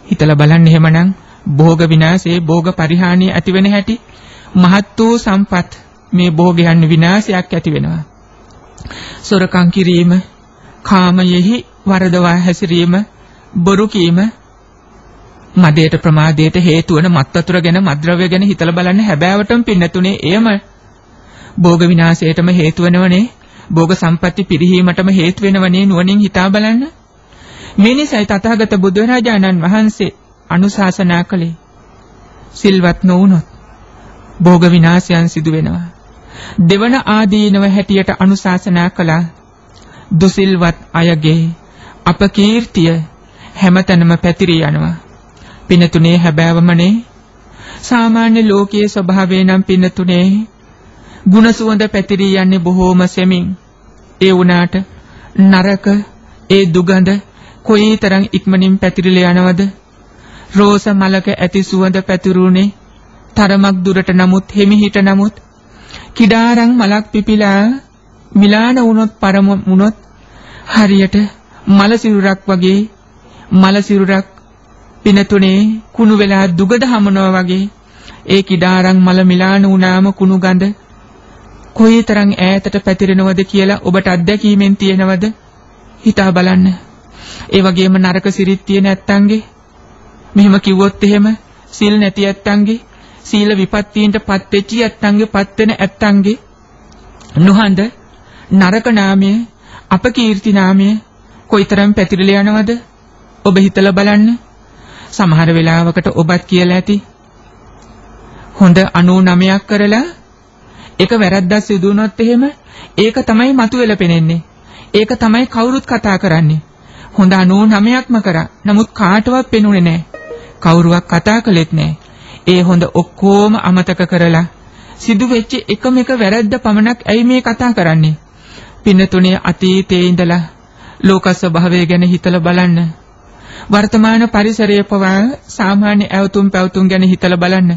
හිතලා බලන්න එහෙමනම් භෝග විනාශේ භෝග පරිහානිය ඇති වෙන හැටි මහත් වූ සම්පත් මේ භෝගයන් විනාශයක් ඇති වෙනවා. සොරකම් කිරීම, කාමයෙහි වරදවා හැසිරීම, බොරු කීම, මදයට ප්‍රමාදයට හේතු වන මත්වතුර ගැන මද්ද්‍රව්‍ය ගැන හිතලා බලන්න හැබෑවටම පින්නතුනේ එයම භෝග විනාශයටම හේතු වෙනවනේ. භෝග සම්පatti පිරිහීමටම හේතු වෙනවනේ නුවණින් හිතා බලන්න. මේ නිසයි තථාගත බුදුරජාණන් වහන්සේ අනුශාසනා කළේ සිල්වත් නොවුනොත් භෝග විනාශයන් සිදු වෙනවා. දෙවන ආදීනව හැටියට අනුශාසනා කළා. දුසිල්වත් අයගේ අපකීර්තිය හැමතැනම පැතිරී යනවා. පිනතුනේ හැබෑවමනේ සාමාන්‍ය ලෝකයේ ස්වභාවය නම් පිනතුනේ ගුණ සුවඳ පැතිරී යන්නේ බොහෝම සෙමින්. ඒ වුණාට නරක ඒ දුගඳ කොයිතරම් ඉක්මනින් පැතිරිලා යනවද? රෝස මලක ඇති සුවඳ පැතිරුනේ තරමක් දුරට නමුත් හිමිහිට නමුත් කිඩාරම් මලක් පිපිලා මිලාන වුණොත් පරම වුණොත් හරියට මල සිරුරක් වගේ මල සිරුරක් පිනතුනේ කුණු වෙලා දුගද හමනවා වගේ ඒ කිඩාරම් මල මිලාන වුණාම කුණු ගඳ කොයිතරම් ඈතට පැතිරෙනවද කියලා ඔබට අත්දැකීමෙන් තියෙනවද? හිතා බලන්න. ඒ වගේම නරක සිරිත් තියෙන ඇත්තන්ගේ. මෙහෙම කිව්වොත් එහෙම සිල් නැති ඇත්තන්ගේ. සීල විපත්තීන්ට පත් වෙච්ච ඇත්තන්ගේ පත් වෙන ඇත්තන්ගේ. නුහඳ නරක නාමය අපකීර්ති නාමය කොයිතරම් පැතිරලා යනවද? ඔබ හිතලා බලන්න. සමහර වෙලාවකට ඔබත් කියලා ඇති. හොඳ 99ක් කරලා එක වැරද්දක් සිදු වුණොත් එහෙම ඒක තමයි මතුවෙලා පෙනෙන්නේ. ඒක තමයි කවුරුත් කතා කරන්නේ. හොඳ 99ක්ම කරා. නමුත් කාටවත් පෙනුනේ නැහැ. කවුරුවක් කතා කළෙත් නැහැ. ඒ හොඳ ඔක්කොම අමතක කරලා සිදු වෙච්ච එකම එක වැරද්ද පමණක් ඇයි මේ කතා කරන්නේ? පින්නතුනේ අතීතයේ ඉඳලා ලෝක ස්වභාවය ගැන හිතලා බලන්න. වර්තමාන පරිසරයේ පවා සාමාන්‍ය ඇවතුම් පැවතුම් ගැන හිතලා බලන්න.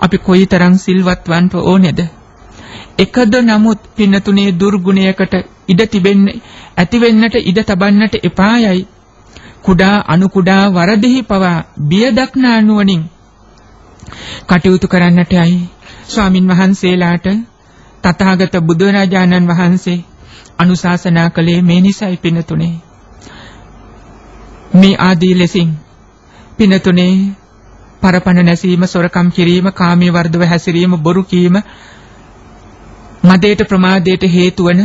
අපි කොයිතරම් සිල්වත් වන්ට ඕනේද? එකද නමුත් පින්නතුනේ දුර්ගුණයකට ඉඩ තිබෙන්නේ ඇති වෙන්නට ඉඩ තබන්නට එපායයි. කුඩා අනු කුඩා වරදෙහි පවා බිය දක්නා නුවණින් කටයුතු කරන්නටයි ස්වාමින් වහන්සේලාට තථාගත බුදුරජාණන් වහන්සේ අනුශාසනා කළේ මේ නිසයි පිනතුනේ. මේ ආදී ලෙසින් පිනතුනේ පරපණ නැසීම සොරකම් කිරීම කාමයේ වර්ධව හැසිරීම බොරු කීම මදේට ප්‍රමාදයට හේතු වන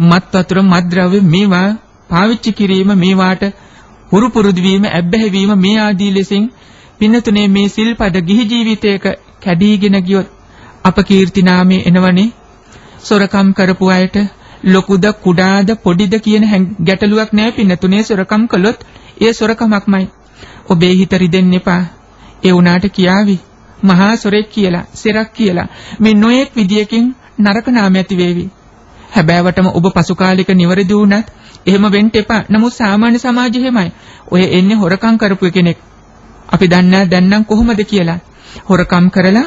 මත් වතුර මත්ද්‍රව්‍ය මේවා පාවිච්චි කිරීම මේවාට හුරු පුරුදු වීම ඇබ්බැහි වීම මේ ආදී ලෙසින් පින්නතුනේ මේ සිල්පද ගිහි ජීවිතයක කැඩීගෙන ගියොත් අපකීර්ති නාමයේ එනවනේ. සොරකම් කරපු අයට ලොකුද කුඩාද පොඩිද කියන ගැටලුවක් නැහැ පින්නතුනේ සොරකම් කළොත්. ඒ සොරකමක්මයි. ඔබේ හිත රිදෙන්න එපා. ඒ උනාට කියාවි. මහා සොරෙක් කියලා සිරක් කියලා. මේ නොයෙක් විදියකින් නරක නාම ඇති වේවි. හැබෑවටම ඔබ පසු කාලික නිවැරදි වුණත් එහෙම වෙන්න එපා. නමුත් සාමාන්‍ය සමාජෙ එහෙමයි. ඔය එන්නේ හොරකම් කරපු කෙනෙක්. අපි දන්නා දැන් නම් කොහොමද කියලා. හොරකම් කරලා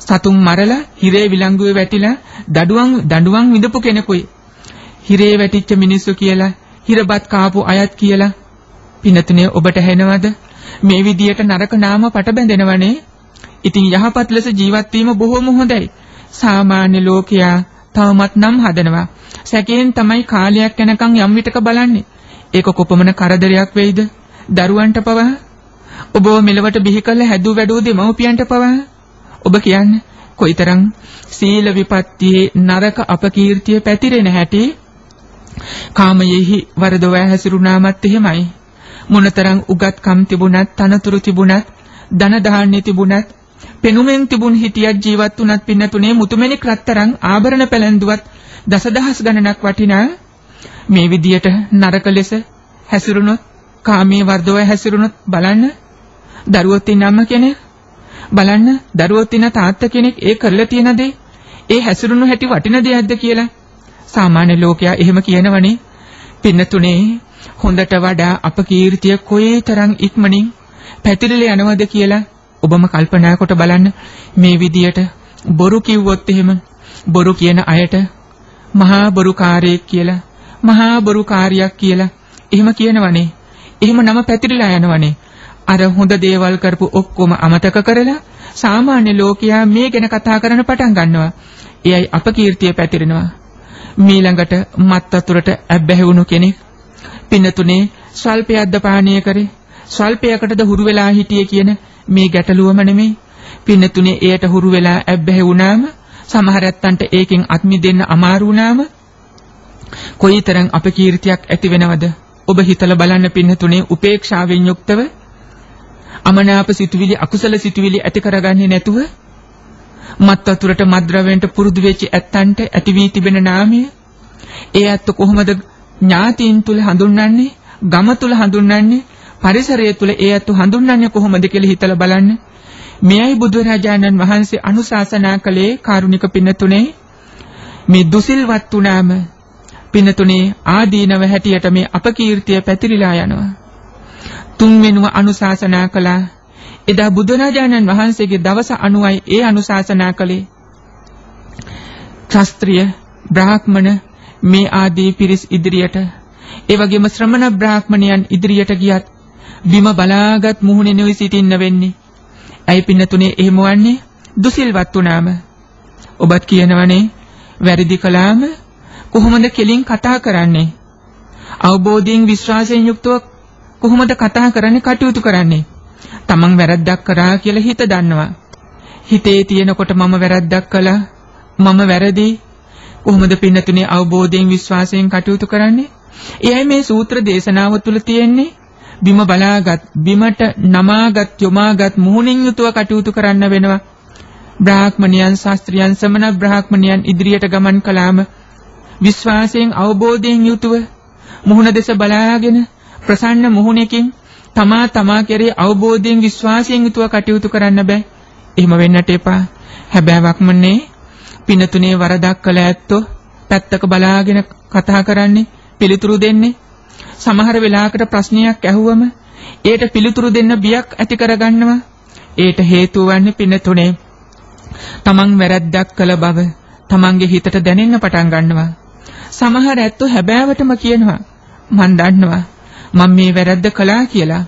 සතුන් මරලා හිරේ විලංගුවේ වැටිලා දඩුවම් දඬුවම් විඳපු කෙනෙකුයි. හිරේ වැටිච්ච මිනිස්සු කියලා හිරබත් කාපු අයත් කියලා පිනතුනේ ඔබට ඇහෙනවද? මේ විදියට නරක නාම පට බැඳෙනවනේ. ඉතින් යහපත් ලෙස ජීවත් වීම බොහොම හොඳයි. සාමාන්‍ය ලෝකයා තවමත් නම් හදනවා. සැකයෙන් තමයි කාලයක් යනකම් යම් විටක බලන්නේ. ඒක කොපමණ කරදරයක් වෙයිද? දරුවන්ට පවා ඔබ මෙලවට බිහි කළ හැදු වැඩෝ දෙමව්පියන්ට පවා ඔබ කියන්නේ කොයිතරම් සීල විපත්තියේ නරක අපකීර්තිය පැතිරෙන හැටි කාමයෙහි වරදව හැසිරුණාමත් එහෙමයි. මොනතරම් උගත්කම් තිබුණත් තනතුරු තිබුණත් ධන දාන්නේ තිබුණත් පෙනුමෙන් තිබුණ හිටියක් ජීවත් වුණත් පින්නතුනේ මුතුමැණික් රත්තරන් ආභරණ පැලැන්දුවත් දසදහස් ගණනක් වටිනා මේ විදියට නරක ලෙස හැසිරුණොත් කාමයේ වර්ධව හැසිරුණොත් බලන්න. දරුවොත් ඉන්න අම්ම කෙනෙක්. බලන්න දරුවොත් ඉන්න තාත්තා කෙනෙක් ඒ කරලා තියෙන දේ. ඒ හැසිරුණු හැටි වටින දෙයක්ද කියලා. සාමාන්‍ය ලෝකයා එහෙම කියනවනේ. පින්නතුනේ හොඳට වඩා අපකීර්තිය කොයිතරම් ඉක්මනින් පැතිරලා යනවද කියලා ඔබම කල්පනා කොට බලන්න. මේ විදියට බොරු කිව්වොත් එහෙම බොරු කියන අයට මහා බොරුකාරයෙක් කියලා මහා බොරුකාරියක් කියලා එහෙම කියනවනේ. එහෙම නම පැතිරිලා යනවනේ. අර හොඳ දේවල් කරපු ඔක්කොම අමතක කරලා සාමාන්‍ය ලෝකයා මේ ගැන කතා කරන්න පටන් ගන්නවා එයයි අපකීර්තිය පැතිරෙනවා මීළඟට මත් වතුරට ඇබ්බැහි වුණු කෙනෙක් පින්නතුනේ ස්වල්පයක්ද පානීය කරේ ස්වල්පයකටද හුරු වෙලා හිටියේ කියන මේ ගැටලුවම නෙමෙයි. පින්නතුනේ එයට හුරු වෙලා ඇබ්බැහි වුණාම සමහර ඇත්තන්ට ඒකෙන් අත්මි දෙන්න අමාරු වුණාම කොයිතරම් අපකීර්තියක් ඇති වෙනවද? ඔබ හිතලා බලන්න පින්නතුනේ උපේක්ෂාවෙන් යුක්තව අමනාප සිතුවිලි අකුසල සිතුවිලි ඇති කරගන්නේ නැතුව මත් වතුරට මද්ද්‍රව්‍යන්ට පුරුදු වෙච්ච ඇත්තන්ට ඇති වී තිබෙන නාමය ඒ ඇත්ත කොහොමද ඥාතීන් තුල හඳුන්වන්නේ ගම තුල හඳුන්වන්නේ පරිසරය තුල ඒ අතු හඳුන්වන්නේ කොහොමද කියලා හිතලා බලන්න. මෙයයි බුදුරජාණන් වහන්සේ අනුශාසනා කළේ කාරුණික පින්නතුනේ මේ දුසිල්වත් වුණාම පින්නතුනේ ආදීනව හැටියට මේ අපකීර්තිය පැතිරිලා යනවා. තුන්වෙනුව අනුශාසනා කළා. එදා බුදුරජාණන් වහන්සේගේ දවස අනුවයි ඒ අනුශාසනා කළේ. ශාස්ත්‍රීය බ්‍රාහ්මණ මේ ආදී පිරිස් ඉදිරියට ඒ වගේම ශ්‍රමණ බ්‍රාහ්මණයන් ඉදිරියට ගියත් බිම බලාගත් මුහුණේ නෙවෙයි සිටින්න වෙන්නේ. ඇයි පින්නතුනේ එහෙම වන්නේ? දුසිල්වත් වුණාම. ඔබත් කියනවනේ වැරදි කළාම කොහොමද කෙලින් කතා කරන්නේ? අවබෝධයෙන් විශ්වාසයෙන් යුක්තව කොහොමද කතා කරන්නේ කටයුතු කරන්නේ? තමන් වැරද්දක් කරා කියලා හිත දන්නවා. හිතේ තියෙනකොට මම වැරද්දක් කළා මම වැරදි කොහොමද පින්නතුනේ අවබෝධයෙන් විශ්වාසයෙන් කටයුතු කරන්නේ? එයයි මේ සූත්‍ර දේශනාව තුල තියෙන්නේ බිම බලාගත් බිමට නමාගත් යොමාගත් මුහුණින් යුතුව කටයුතු කරන්න වෙනවා. බ්‍රාහ්මණයන් ශාස්ත්‍රයන් සමන බ්‍රාහ්මණයන් ඉදිරියට ගමන් කළාම විශ්වාසයෙන් අවබෝධයෙන් යුතුව මුහුණ දෙස බලාගෙන ප්‍රසන්න මුහුණකින් තමා තමා කෙරේ අවබෝධයෙන් විශ්වාසයෙන් යුතුව කටයුතු කරන්න බෑ. එහෙම වෙන්නට එපා. හැබෑවක්මනේ පිනතුනේ වරදක් කළ ඇත්තෝ පැත්තක බලාගෙන කතා කරන්නේ පිළිතුරු දෙන්නේ සමහර වෙලාවකට ප්‍රශ්නයක් ඇහුවම ඒට පිළිතුරු දෙන්න බියක් ඇති කරගන්නවා. ඒට හේතුව වන්නේ පින තුනේ. තමන් වැරද්දක් කළ බව තමන්ගේ හිතට දැනෙන්න පටන් ගන්නවා. සමහර ඇත්තෝ හැබෑවටම කියනවා මන් දන්නවා මම මේ වැරද්ද කළා කියලා.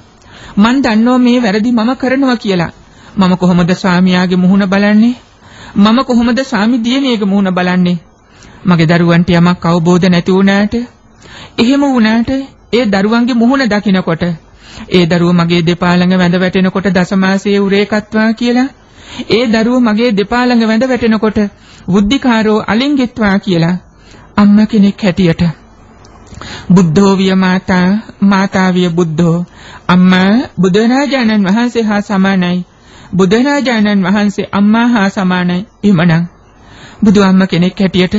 මං දන්නවා මේ වැරදි මම කරනවා කියලා. මම කොහොමද ස්වාමියාගේ මුහුණ බලන්නේ? මම කොහොමද ස්වාමි දියණියගේ මුහුණ බලන්නේ? මගේ දරුවන්ට යමක් අවබෝධ නැති වුණාට එහෙම වුණාට ඒ දරුවන්ගේ මුහුණ දකිනකොට ඒ දරුව මගේ දෙපා ළඟ වැඳ වැටෙනකොට දසමාසයේ උරේකත්වා කියලා ඒ දරුව මගේ දෙපා ළඟ වැඳ වැටෙනකොට බුද්ධිකාරෝ අලින්ගෙත්වා කියලා අම්මා කෙනෙක් හැටියට බුද්ධෝ විය මාතා මාතාවිය බුද්ධෝ. අම්මා බුදුරජාණන් වහන්සේ හා සමානයි. බුදුරජාණන් වහන්සේ අම්මා හා සමානයි. එමනම් බුදු අම්මා කෙනෙක් හැටියට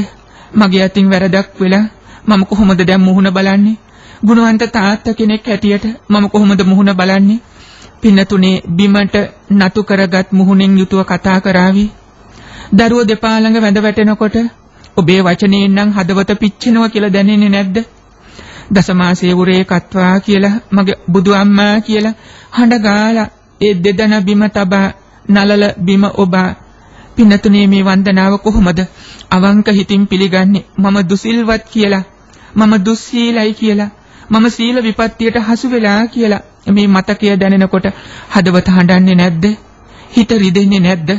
මගේ අතින් වැරදක් වෙලා මම කොහොමද දැන් මුහුණ බලන්නේ? ගුණවන්ත තාත්තා කෙනෙක් හැටියට මම කොහොමද මුහුණ බලන්නේ? පින්නතුනේ බිමට නතු කරගත් මුහුණෙන් යුතුව කතා කරાવી. දරුවෝ දෙපා ළඟ වැඳ වැටෙනකොට ඔබේ වචනයෙන් නම් හදවත පිච්චෙනවා කියලා දැනෙන්නේ නැද්ද? දසමාසයේ උරේ කත්වා කියලා මගේ බුදු අම්මා කියලා හඬ ගාලා ඒ දෙදන බිම තබා නලල බිම ඔබා. පින්නතුනේ මේ වන්දනාව කොහොමද? අවංක හිතින් පිළිගන්නේ මම දුසිල්වත් කියලා මම දුස්සීලයි කියලා මම සීල විපත්තියට හසු වෙලා කියලා. මේ මතකය දැනෙනකොට හදවත හඬන්නේ නැද්ද? හිත රිදෙන්නේ නැද්ද?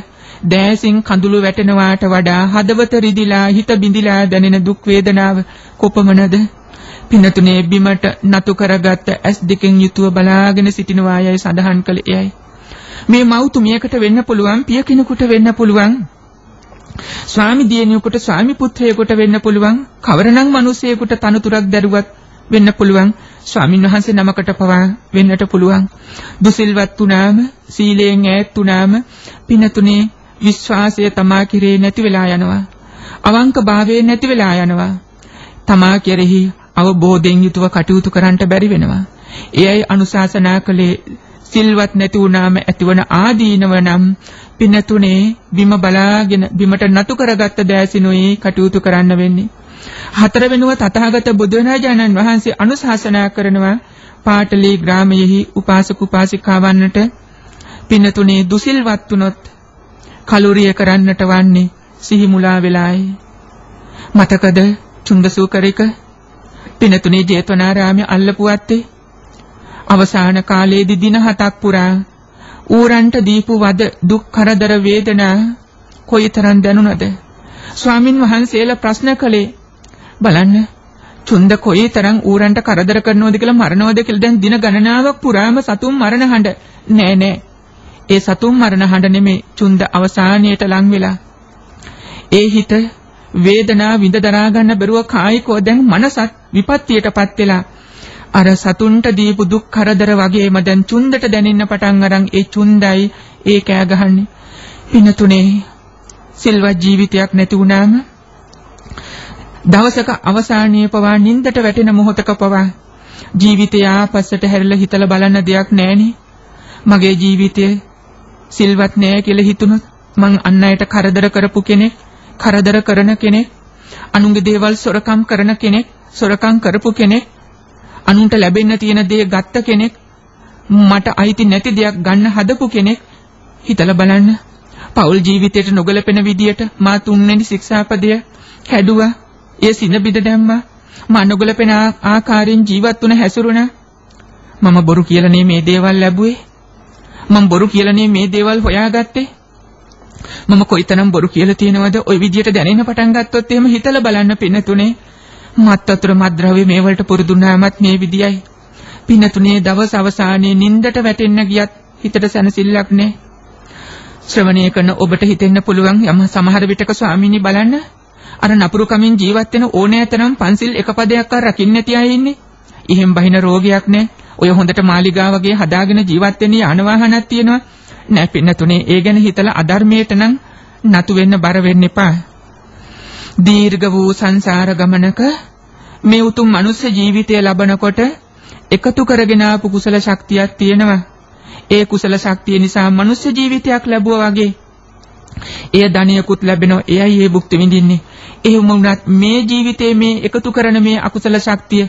දෑසින් කඳුළු වැටෙනවාට වඩා හදවත රිදිලා හිත බිඳිලා දැනෙන දුක් වේදනාව කොපමණද? පිනතුනේ බිමට නතු කරගත්ත ඇස් දෙකෙන් යුතුව බලාගෙන සිටිනවායයි සඳහන් කළ එයයි මේ මව්තුමියකට වෙන්න පුළුවන් පිය කෙනෙකුට වෙන්න පුළුවන් ස්වාමි දියණියෙකුට ස්වාමි පුත්‍රයෙකුට වෙන්න පුළුවන් කවරනම් මිනිසෙකුට තනතුරක් දැරුවත් වෙන්න පුළුවන් ස්වාමින් වහන්සේ නමකට පවා වෙන්නට පුළුවන් දුසිල්වත් වුණාම සීලයෙන් ඈත් වුණාම පිනතුනේ විශ්වාසය තමා කෙරේ නැති වෙලා යනවා. අවංක භාවයේ නැති වෙලා යනවා. තමා කෙරෙහි අවබෝධයෙන් යුතුව කටයුතු කරන්නට බැරි වෙනවා. එයයි අනුශාසනා කළේ සිල්වත් නැති වුණාම ඇතිවන ආදීනව නම් පිනතුනේ බිම බලාගෙන බිමට නතු කරගත්ත දෑසිනුයි කටයුතු කරන්න වෙන්නේ. හතර වෙනුව තථාගත බුදුරජාණන් වහන්සේ අනුශාසනා කරනවා පාටලී ග්‍රාමයෙහි උපාසක උපාසිකාවන්නට පිනතුනේ දුසිල්වත් වුනොත් කලුරිය කරන්නට වන්නේ සිහි මුලා වෙලායි. මතකද චුන්දසූකරික පිනතුනේ ජේතවනාරාමයේ අල්ලපුවත්තේ අවසාන කාලයේදී දින හතක් පුරා ඌරන්ට දීපු වද දුක් කරදර වේදනා කොයිතරම් දැනුණද? ස්වාමින් වහන්සේලා ප්‍රශ්න කළේ බලන්න චුන්ද කොයිතරම් ඌරන්ට කරදර කරනවද කියලා මරනවද කියලා දැන් දින ගණනාවක් පුරාම සතුන් මරණ හඬ. නෑ නෑ. ඒ සතුන් මරණ හඬ නෙමේ. චුන්ද අවසානයට ලං වෙලා. ඒ හිත වේදනා විඳ දරා ගන්න බැරුව කායිකව දැන් මනසත් විපත්තියටපත් වෙලා. අර සතුන්ට දීපු දුක් කරදර වගේම දැන් චුන්දට දැනෙන්න පටන් අරන් ඒ චුන්දයි ඒ කෑ ගහන්නේ පිනතුනේ සිල්වත් ජීවිතයක් නැති වුණාම දවසක අවසානයේ පවා නින්දට වැටෙන මොහොතක පවා ජීවිතය ආපස්සට හැරිලා හිතලා බලන්න දෙයක් නැහෙනේ. මගේ ජීවිතයේ සිල්වත් නෑ කියලා හිතුනොත් මං අන් අයට කරදර කරපු කෙනෙක්, කරදර කරන කෙනෙක්, අනුන්ගේ දේවල් සොරකම් කරන කෙනෙක්, සොරකම් කරපු කෙනෙක්, අනුන්ට ලැබෙන්න තියෙන දේ ගත්ත කෙනෙක්, මට අයිති නැති දෙයක් ගන්න හදපු කෙනෙක් හිතලා බලන්න. පෞල් ජීවිතයට නොගැලපෙන විදියට මා තුන්වෙනි ශික්ෂාපදය කැඩුවා. ඒ සින බිඳ දැම්මා. මා නොගැලපෙන ආකාරයෙන් ජීවත් වුණ හැසිරුණා. මම බොරු කියලා මේ දේවල් ලැබුවේ. මම බොරු කියලානේ මේ දේවල් හොයාගත්තේ. මම කොයිතරම් බොරු කියලා තියෙනවද ওই විදියට දැනෙන්න පටන් ගත්තොත් එහෙම හිතලා බලන්න පින්නතුනේ. මත් අතුර මද්ද්‍රව්‍ය මේ වලට පුරුදුනාමත් මේ විදියයි. පින්නතුනේ දවස් අවසානයේ නිින්දට වැටෙන්න ගියත් හිතට සැනසෙල්ලක් නැහැ. ශ්‍රවණය කරන ඔබට හිතෙන්න පුළුවන් යම සමහර විටක ස්වාමීනි බලන්න අර නපුරු කමින් ජීවත් වෙන ඕනෑතරම් පන්සිල් එක පදයක් අර රකින්න නැති අය ඉන්නේ. ඉහෙන් බහින රෝගයක් නැහැ. ඔය හොඳට මාලිගා වගේ හදාගෙන ජීවත් වෙන්න යාන වාහනක් තියෙනවා. නෑ පින්නතුනේ ඒ ගැන හිතලා අධර්මයට නම් නතු වෙන්න බර වෙන්න එපා. දීර්ඝ වූ සංසාර ගමනක මේ උතුම් මනුස්ස ජීවිතය ලබනකොට එකතු කරගෙන ආපු කුසල ශක්තියක් තියෙනවා. ඒ කුසල ශක්තිය නිසා මනුස්ස ජීවිතයක් ලැබුවා වගේ එය ධනියකුත් ලැබෙනවා. එයයි ඒ භුක්ති විඳින්නේ. එහෙම වුණත් මේ ජීවිතයේ මේ එකතු කරන මේ අකුසල ශක්තිය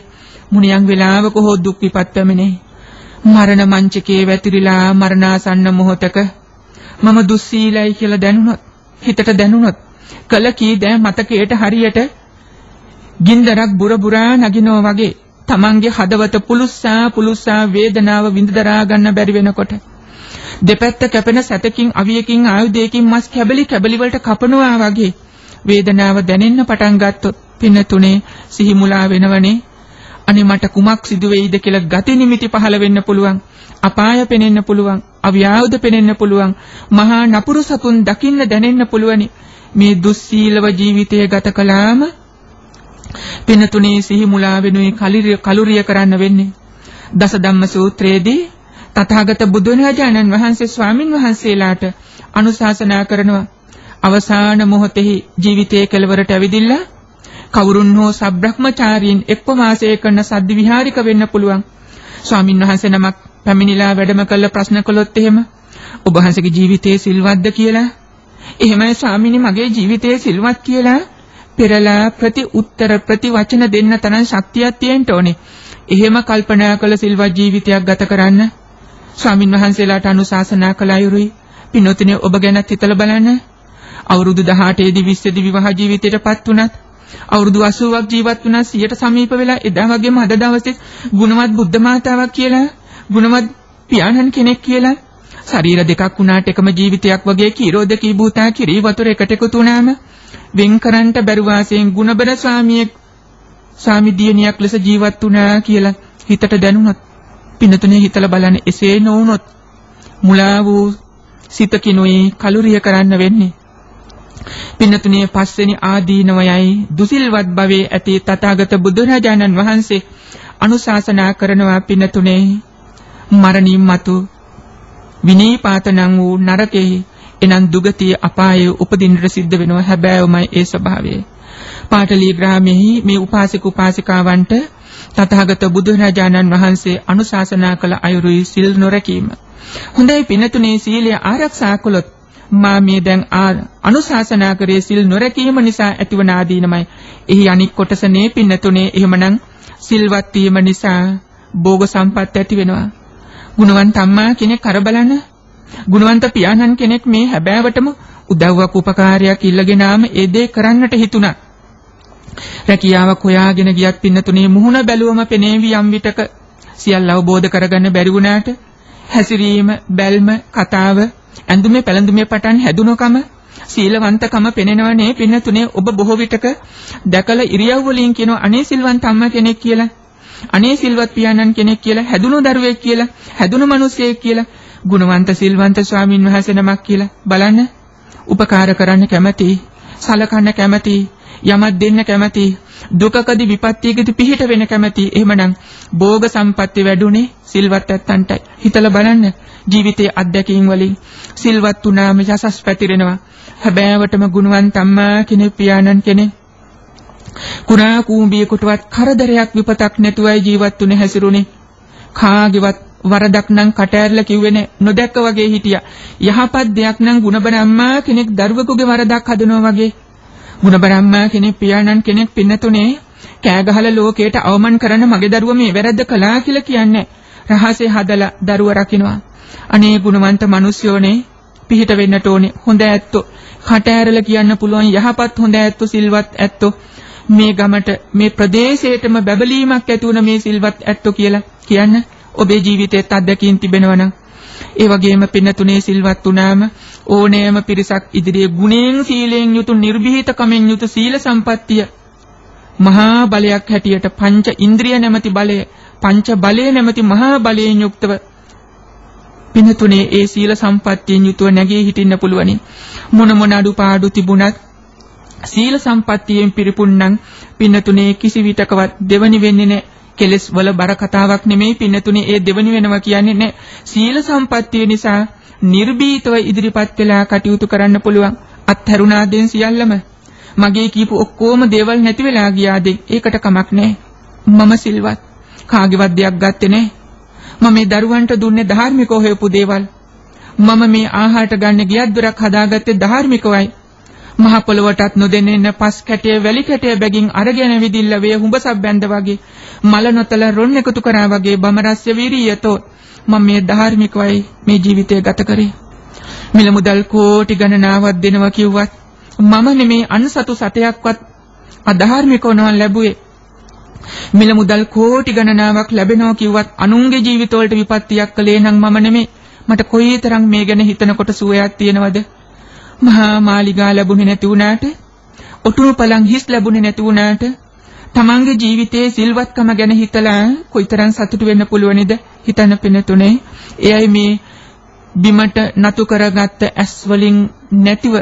මුනියන් වෙලාවක හෝ දුක් විපත් පැමිණේ. මරණ මංචකයේ වැතිරිලා මරණාසන්න මොහොතක මම දුස්සීලයි කියලා දැනුණොත් හිතට දැනුණොත් කල කී දෑ මතකයට හරියට ගින්දරක් බුර බුරා නගිනවා වගේ තමන්ගේ හදවත පුලුස්සා පුලුස්සා වේදනාව විඳ දරා ගන්න බැරි වෙනකොට දෙපැත්ත කැපෙන සැතකින් අවියකින් ආයුධයකින් මස් කැබලි කැබලි වලට කපනවා වගේ වේදනාව දැනෙන්න පටන් ගත්තොත් පින තුනේ සිහි මුලා වෙනවනේ. අනේ මට කුමක් සිදු වෙයිද කියලා ගති නිමිති පහළ වෙන්න පුළුවන්. අපාය පෙනෙන්න පුළුවන්. අව්‍යාවුද පෙනෙන්න පුළුවන්. මහා නපුරු සතුන් දකින්න දැනෙන්න පුළුවනි. මේ දුස්සීලව ජීවිතය ගත කළාම පින තුනේ සිහි මුලා වෙනුයි කලුරිය කරන්න වෙන්නේ. දස ධම්ම සූත්‍රයේදී තථාගත බුදුරජාණන් වහන්සේ ස්වාමින් වහන්සේලාට අනුශාසනා කරනවා. අවසාන මොහොතෙහි ජීවිතයේ කෙලවරට ඇවිදිලා කවුරුන් හෝ සබ්‍රහ්මචාරීන් එක්ව වාසය කරන සද්දි විහාරික වෙන්න පුළුවන් ස්වාමින් වහන්සේ නමක් පැමිණිලා වැඩම කළ ප්‍රශ්න කළොත් එහෙම ඔබ වහන්සේගේ ජීවිතයේ සිල්වත්ද කියලා එහෙමයි ස්වාමීනි මගේ ජීවිතයේ සිල්වත් කියලා පෙරලා ප්‍රති උත්තර ප්‍රති වචන දෙන්න තරම් ශක්තියක් තියෙන්න ඕනේ. එහෙම කල්පනා කළ සිල්වත් ජීවිතයක් ගත කරන්න ස්වාමින් වහන්සේලාට අනුශාසනා කළ අයුරුයි. පින්වතුනි ඔබ ගැනත් හිතලා බලන්න. අවුරුදු 18 දී 20 දී විවාහ ජීවිතයටපත් වුණත් අවුරුදු 80ක් ජීවත් වුණා 100ට සමීප වෙලා එදා වගේම අද දවසේ ගුණවත් බුද්ධ මාතාවක් කියලා ගුණවත් පියාණන් කෙනෙක් කියලා. ශරීර දෙකක් වුණාට එකම ජීවිතයක් වගේ කීරෝදකී භූතා කිරි වතුර එකට එකතු වුණාම වෙන් කරන්ට බැරි වාසයෙන් ගුණබර ස්වාමියෙක් ස්වාමි දියණියක් ලෙස ජීවත් වුණා කියලා හිතට දැනුණොත් පිනතුනේ හිතලා බලන්න එසේ නොවුනොත් මුලා වූ සිතකිනුයි කලුරිය කරන්න වෙන්නේ. පින්නතුනේ පස්වෙනි ආදීනවයයි. දුසිල්වත් භවයේ ඇති තථාගත බුදුරජාණන් වහන්සේ අනුශාසනා කරනවා පින්නතුනේ මරණින් මතු විනීපාතනම් වූ නරකෙහි එනම් දුගතිය අපායේ උපදින්නට සිද්ධ වෙනවා. හැබෑවමයි ඒ ස්වභාවය. පාටලී ග්‍රාමෙහි මේ උපාසික උපාසිකාවන්ට තථාගත බුදුරජාණන් වහන්සේ අනුශාසනා කළ අයුරුයි සිල් නොරැකීම. හොඳයි පින්නතුනේ සීලය ආරක්ෂා කළොත් මා මේ දැන් අනුශාසනා කරේ සිල් නොරැකීම නිසා ඇතිවන ආදීනමයි. එහි අනික් කොටස නේ පින්නතුනේ එහෙමනම් සිල්වත් වීම නිසා භෝග සම්පත් ඇති වෙනවා. ගුණවන්ත අම්මා කෙනෙක් කර බලන්න. ගුණවන්ත පියාණන් කෙනෙක් මේ හැබෑවටම උදව්වක් උපකාරයක් ඉල්ලගෙන ආම ඒ දේ කරන්නට හිතුණා. රැකියාවක් හොයාගෙන ගියත් පින්නතුනේ මුහුණ බැලුවම පෙනේවි යම් විටක සියල්ල අවබෝධ කරගන්න බැරි වුණාට හැසිරීම, බැල්ම, කතාව ඇඳුමේ පැළඳුමේ පටන් හැදුනකම සීලවන්තකම පෙනෙනවනේ පින්නතුනේ ඔබ බොහෝ විටක. දැකලා ඉරියව් වලින් කියන අනේ සිල්වන්ත අම්මා කෙනෙක් කියලා අනේ සිල්වත් පියාණන් කෙනෙක් කියලා හැදුණු දරුවෙක් කියලා හැදුණු මිනිසෙක් කියලා ගුණවන්ත සිල්වන්ත ස්වාමින් වහන්සේ නමක් කියලා බලන්න. උපකාර කරන්න කැමති සලකන්න කැමති යමක් දෙන්න කැමති දුකකදී විපත්තියකදී පිහිට වෙන කැමති එහෙමනම් භෝග සම්පatti වැඩුණේ සිල්වත් ඇත්තන්ටයි හිතලා බලන්න ජීවිතයේ අත්දැකීම් වලින් සිල්වත් වුණාම යසස් පැතිරෙනවා. හැබෑවටම ගුණවන්ත අම්මා කෙනෙක් පියාණන් කෙනෙක් කුණා කූඹියෙකුටවත් කරදරයක් විපතක් නැතුවයි ජීවත් වුනේ හැසිරුනේ. කාගේවත් වරදක් නම් කට ඇරලා කිව්වේ නෑ නොදැක්ක වගේ හිටියා. යහපත් දෙයක් නම් ගුණබර අම්මා කෙනෙක් දරුවෙකුගේ වරදක් හදනවා වගේ. ගුණබර අම්මා කෙනෙක් පියාණන් කෙනෙක් පින්නතුනේ කෑ ගහලා ලෝකයට අවමන් කරන මගේ දරුවා මේ වැරද්ද කළා කියලා කියන්නේ. රහසේ හදලා දරුවා රකින්නවා. අනේ ගුණවන්ත මිනිස්යෝනේ පිහිට වෙන්නට ඕනේ හොඳ ඇත්තෝ කට ඇරලා කියන්න පුළුවන් යහපත් හොඳ ඇත්තෝ සිල්වත් ඇත්තෝ මේ ගමට මේ ප්‍රදේශයටම බැබලීමක් ඇති වුණ මේ සිල්වත් ඇත්තෝ කියලා කියන්න ඔබේ ජීවිතේත් අත්දැකීම් තිබෙනවනම් ඒ වගේම පින්නතුනේ සිල්වත් වුණාම ඕනෑම පිරිසක් ඉදිරියේ ගුණයෙන් සීලයෙන් යුතු නිර්භීතකමෙන් යුතු සීල සම්පත්තිය මහා බලයක් හැටියට පංච ඉන්ද්‍රිය නැමැති බලය පංච බලය නැමැති මහා බලයෙන් යුක්තව පිනතුනේ ඒ සීල සම්පත්තියෙන් යුතුව නැගී හිටින්න පුළුවනි. මොන මොන අඩුපාඩු තිබුණත් සීල සම්පත්තියෙන් පිරිපුන්නම් පින්නතුනේ කිසි විටකවත් දෙවනි වෙන්නේ නැහැ. කෙලස් වල බර කතාවක් නෙමෙයි පින්නතුනේ ඒ දෙවනි වෙනවා කියන්නේ නැහැ. සීල සම්පත්තිය නිසා නිර්භීතව ඉදිරිපත් වෙලා කටයුතු කරන්න පුළුවන්. අත්හැරුණා දෙන් සියල්ලම මගේ කියපු ඔක්කොම දේවල් නැති වෙලා ගියාද ඒකට කමක් නැහැ. මම සිල්වත් කාගේවත් දෙයක් ගත්තේ නැහැ. මම මේ දරුවන්ට දුන්නේ ධාර්මිකව හොයපු දේවල්. මම මේ ආහාරට ගන්න ගියක් දොරක් හදාගත්තේ ධාර්මිකවයි. මහ පොළවටත් නොදෙන්නේ පස් කැටේ වැලි කැටේ බැගින් අරගෙන විදිල්ල වේ හුඹසක් බැඳ වගේ මල නොතල රොන් එකතු කරා වගේ බමරස්ය වීරියතෝ මම මේ ධාර්මිකවයි මේ ජීවිතය ගත කරේ. මිල මුදල් කෝටි ගණනාවක් දෙනවා කිව්වත් මම නෙමේ අන්සතු සතයක්වත් අධාර්මිකව නොවන් ලැබුවේ. මිල මුදල් කෝටි ගණනාවක් ලැබෙනවා කිව්වත් අනුන්ගේ ජීවිතවලට විපත්තියක් කළේ නම් මම නෙමෙයි. මට කොයිතරම් මේ ගැන හිතනකොට සුවයක් තියෙනවද? මහා මාලිගා ලැබුණේ නැති වුණාට, ඔටුනු පලං හිස් ලැබුණේ නැති වුණාට, තමන්ගේ ජීවිතයේ සිල්වත්කම ගැන හිතලා කොයිතරම් සතුටු වෙන්න පුළුවනිද? හිතන්න පිනතුනේ. එයයි මේ බිමට නතු කරගත්ත ඇස් වලින් නැතිව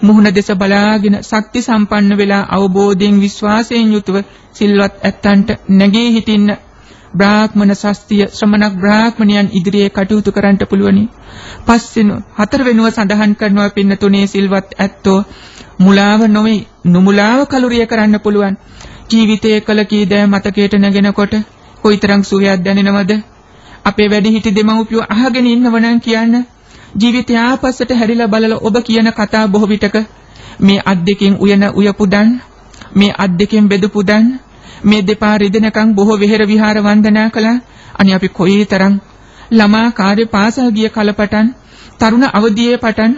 මුහුණ දෙස බලාගෙන ශක්ති සම්පන්න වෙලා අවබෝධයෙන් විශ්වාසයෙන් යුතුව සිල්වත් ඇත්තන්ට නැගී හිටින්න බ්‍රාහ්මණ ශාස්ත්‍රීය ශ්‍රමණක් බ්‍රාහ්මණයන් ඉදිරියේ කටයුතු කරන්න පුළුවනි. පස්වෙනි හතර වෙනුව සඳහන් කරනවා පින්න තුනේ සිල්වත් ඇත්තෝ මුලාව නොවේ නුමුලාව කලුරිය කරන්න පුළුවන්. ජීවිතයේ කල කී දෑ මතකයට නැගෙනකොට කොයිතරම් සුවයක් දැනෙනවද? අපේ වැඩිහිටි දෙමව්පියෝ අහගෙන ඉන්නවනම් කියන්න. ජීවිතය ආපස්සට හැරිලා බලලා ඔබ කියන කතා බොහෝ විටක. මේ අත් දෙකෙන් උයන උයපුදන් මේ අත් දෙකෙන් බෙදපුදන් මේ දෙපා රිදෙනකන් බොහෝ විහෙර විහාර වන්දනා කළා. අනේ අපි කොයිතරම් ළමා කාර්ය පාසල් ගිය කලපටන් තරුණ අවදියේ පටන්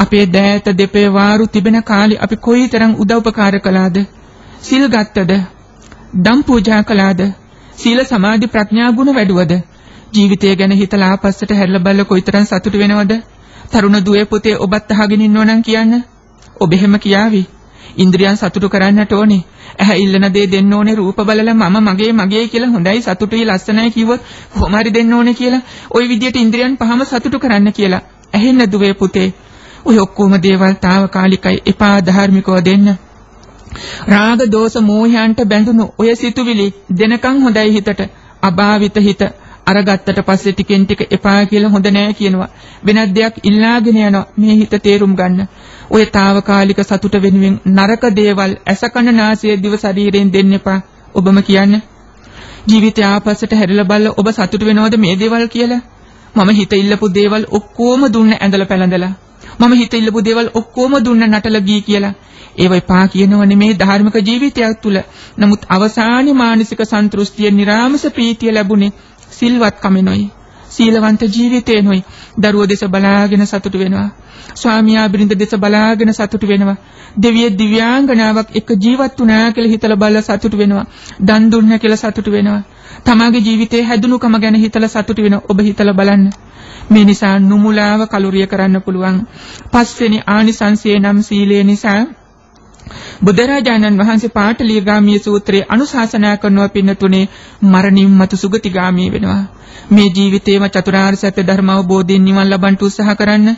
අපේ දෑත දෙපේ වාරු තිබෙන කාලේ අපි කොයිතරම් උදව්පකාර කළාද? සිල් ගත්තද? දම් පූජා කළාද? සීල සමාධි ප්‍රඥා ගුණ වැඩුවද? ජීවිතය ගැන හිතලා ආපස්සට හැරිලා බලලා කොයිතරම් සතුට වෙනවද? තරුණ දුවේ පුතේ ඔබත් අහගෙන ඉන්නවනම් කියන්න. ඔබ එහෙම කියාවි. ඉන්ද්‍රියන් සතුටු කරන්නට ඕනේ. ඇහැ ඉල්ලන දේ දෙන්න ඕනේ රූප බලලා මම මගේ මගේ කියලා හොඳයි සතුටුයි ලස්සනයි කිව්වොත් කොහොම හරි දෙන්න ඕනේ කියලා. ওই විදියට ඉන්ද්‍රියන් පහම සතුටු කරන්න කියලා. ඇහෙන්න දුවේ පුතේ. ඔය ඔක්කොම දේවල් తాවකාලිකයි එපා ධර්මිකව දෙන්න. රාග දෝෂ මෝහයන්ට බැඳුණු ඔය සිතුවිලි දෙනකන් හොඳයි හිතට අභාවිත හිත අරගත්තට පස්සේ ටිකෙන් ටික එපා කියලා හොඳ නෑ කියනවා. වෙනත් දෙයක් ඉල්ලාගෙන යනවා. මේ හිත තේරුම් ගන්න. ඔය తాවකාලික සතුට වෙනුවෙන් නරක දේවල් ඇසකන නාසය දිව ශරීරයෙන් දෙන්න එපා. ඔබම කියන්න. ජීවිතය ආපස්සට හැරිලා බලලා ඔබ සතුට වෙනවද මේ දේවල් කියලා? මම හිත ඉල්ලපු දේවල් ඔක්කොම දුන්න ඇඳලා පැලඳලා. මම හිත ඉල්ලපු දේවල් ඔක්කොම දුන්න නටල ගී කියලා. ඒව එපා කියනව නෙමේ ධාර්මික ජීවිතයක් තුල. නමුත් අවසානයේ මානසික සන්තුෂ්ටිය, නිරාමස ප්‍රීතිය ලැබුණේ සිල්වත් කමෙනොයි. සීලවන්ත ජීවිතේනොයි දරුවෝ දෙස බලාගෙන සතුටු වෙනවා. ස්වාමියා බිරිඳ දෙස බලාගෙන සතුටු වෙනවා. දෙවිය දිව්‍යාංගනාවක් එක්ක ජීවත් වුණා කියලා හිතලා බලලා සතුටු වෙනවා. දන් දුන්නා කියලා සතුටු වෙනවා. තමාගේ ජීවිතේ හැදුණුකම ගැන හිතලා සතුටු වෙනවා. ඔබ හිතලා බලන්න. මේ නිසා නුමුලාව කලුරිය කරන්න පුළුවන් පස්වෙනි ආනිසංසයේ නම් සීලය නිසා බුදුරජාණන් වහන්සේ පාටලියගාමී සූත්‍රයේ අනුශාසනා කරනවා පින්නතුනේ මරණින් මතු සුගතිගාමී වෙනවා. මේ ජීවිතේම චතුරාර්ය සත්‍ය ධර්ම අවබෝධයෙන් නිවන් ලබන්න උත්සාහ කරන්න.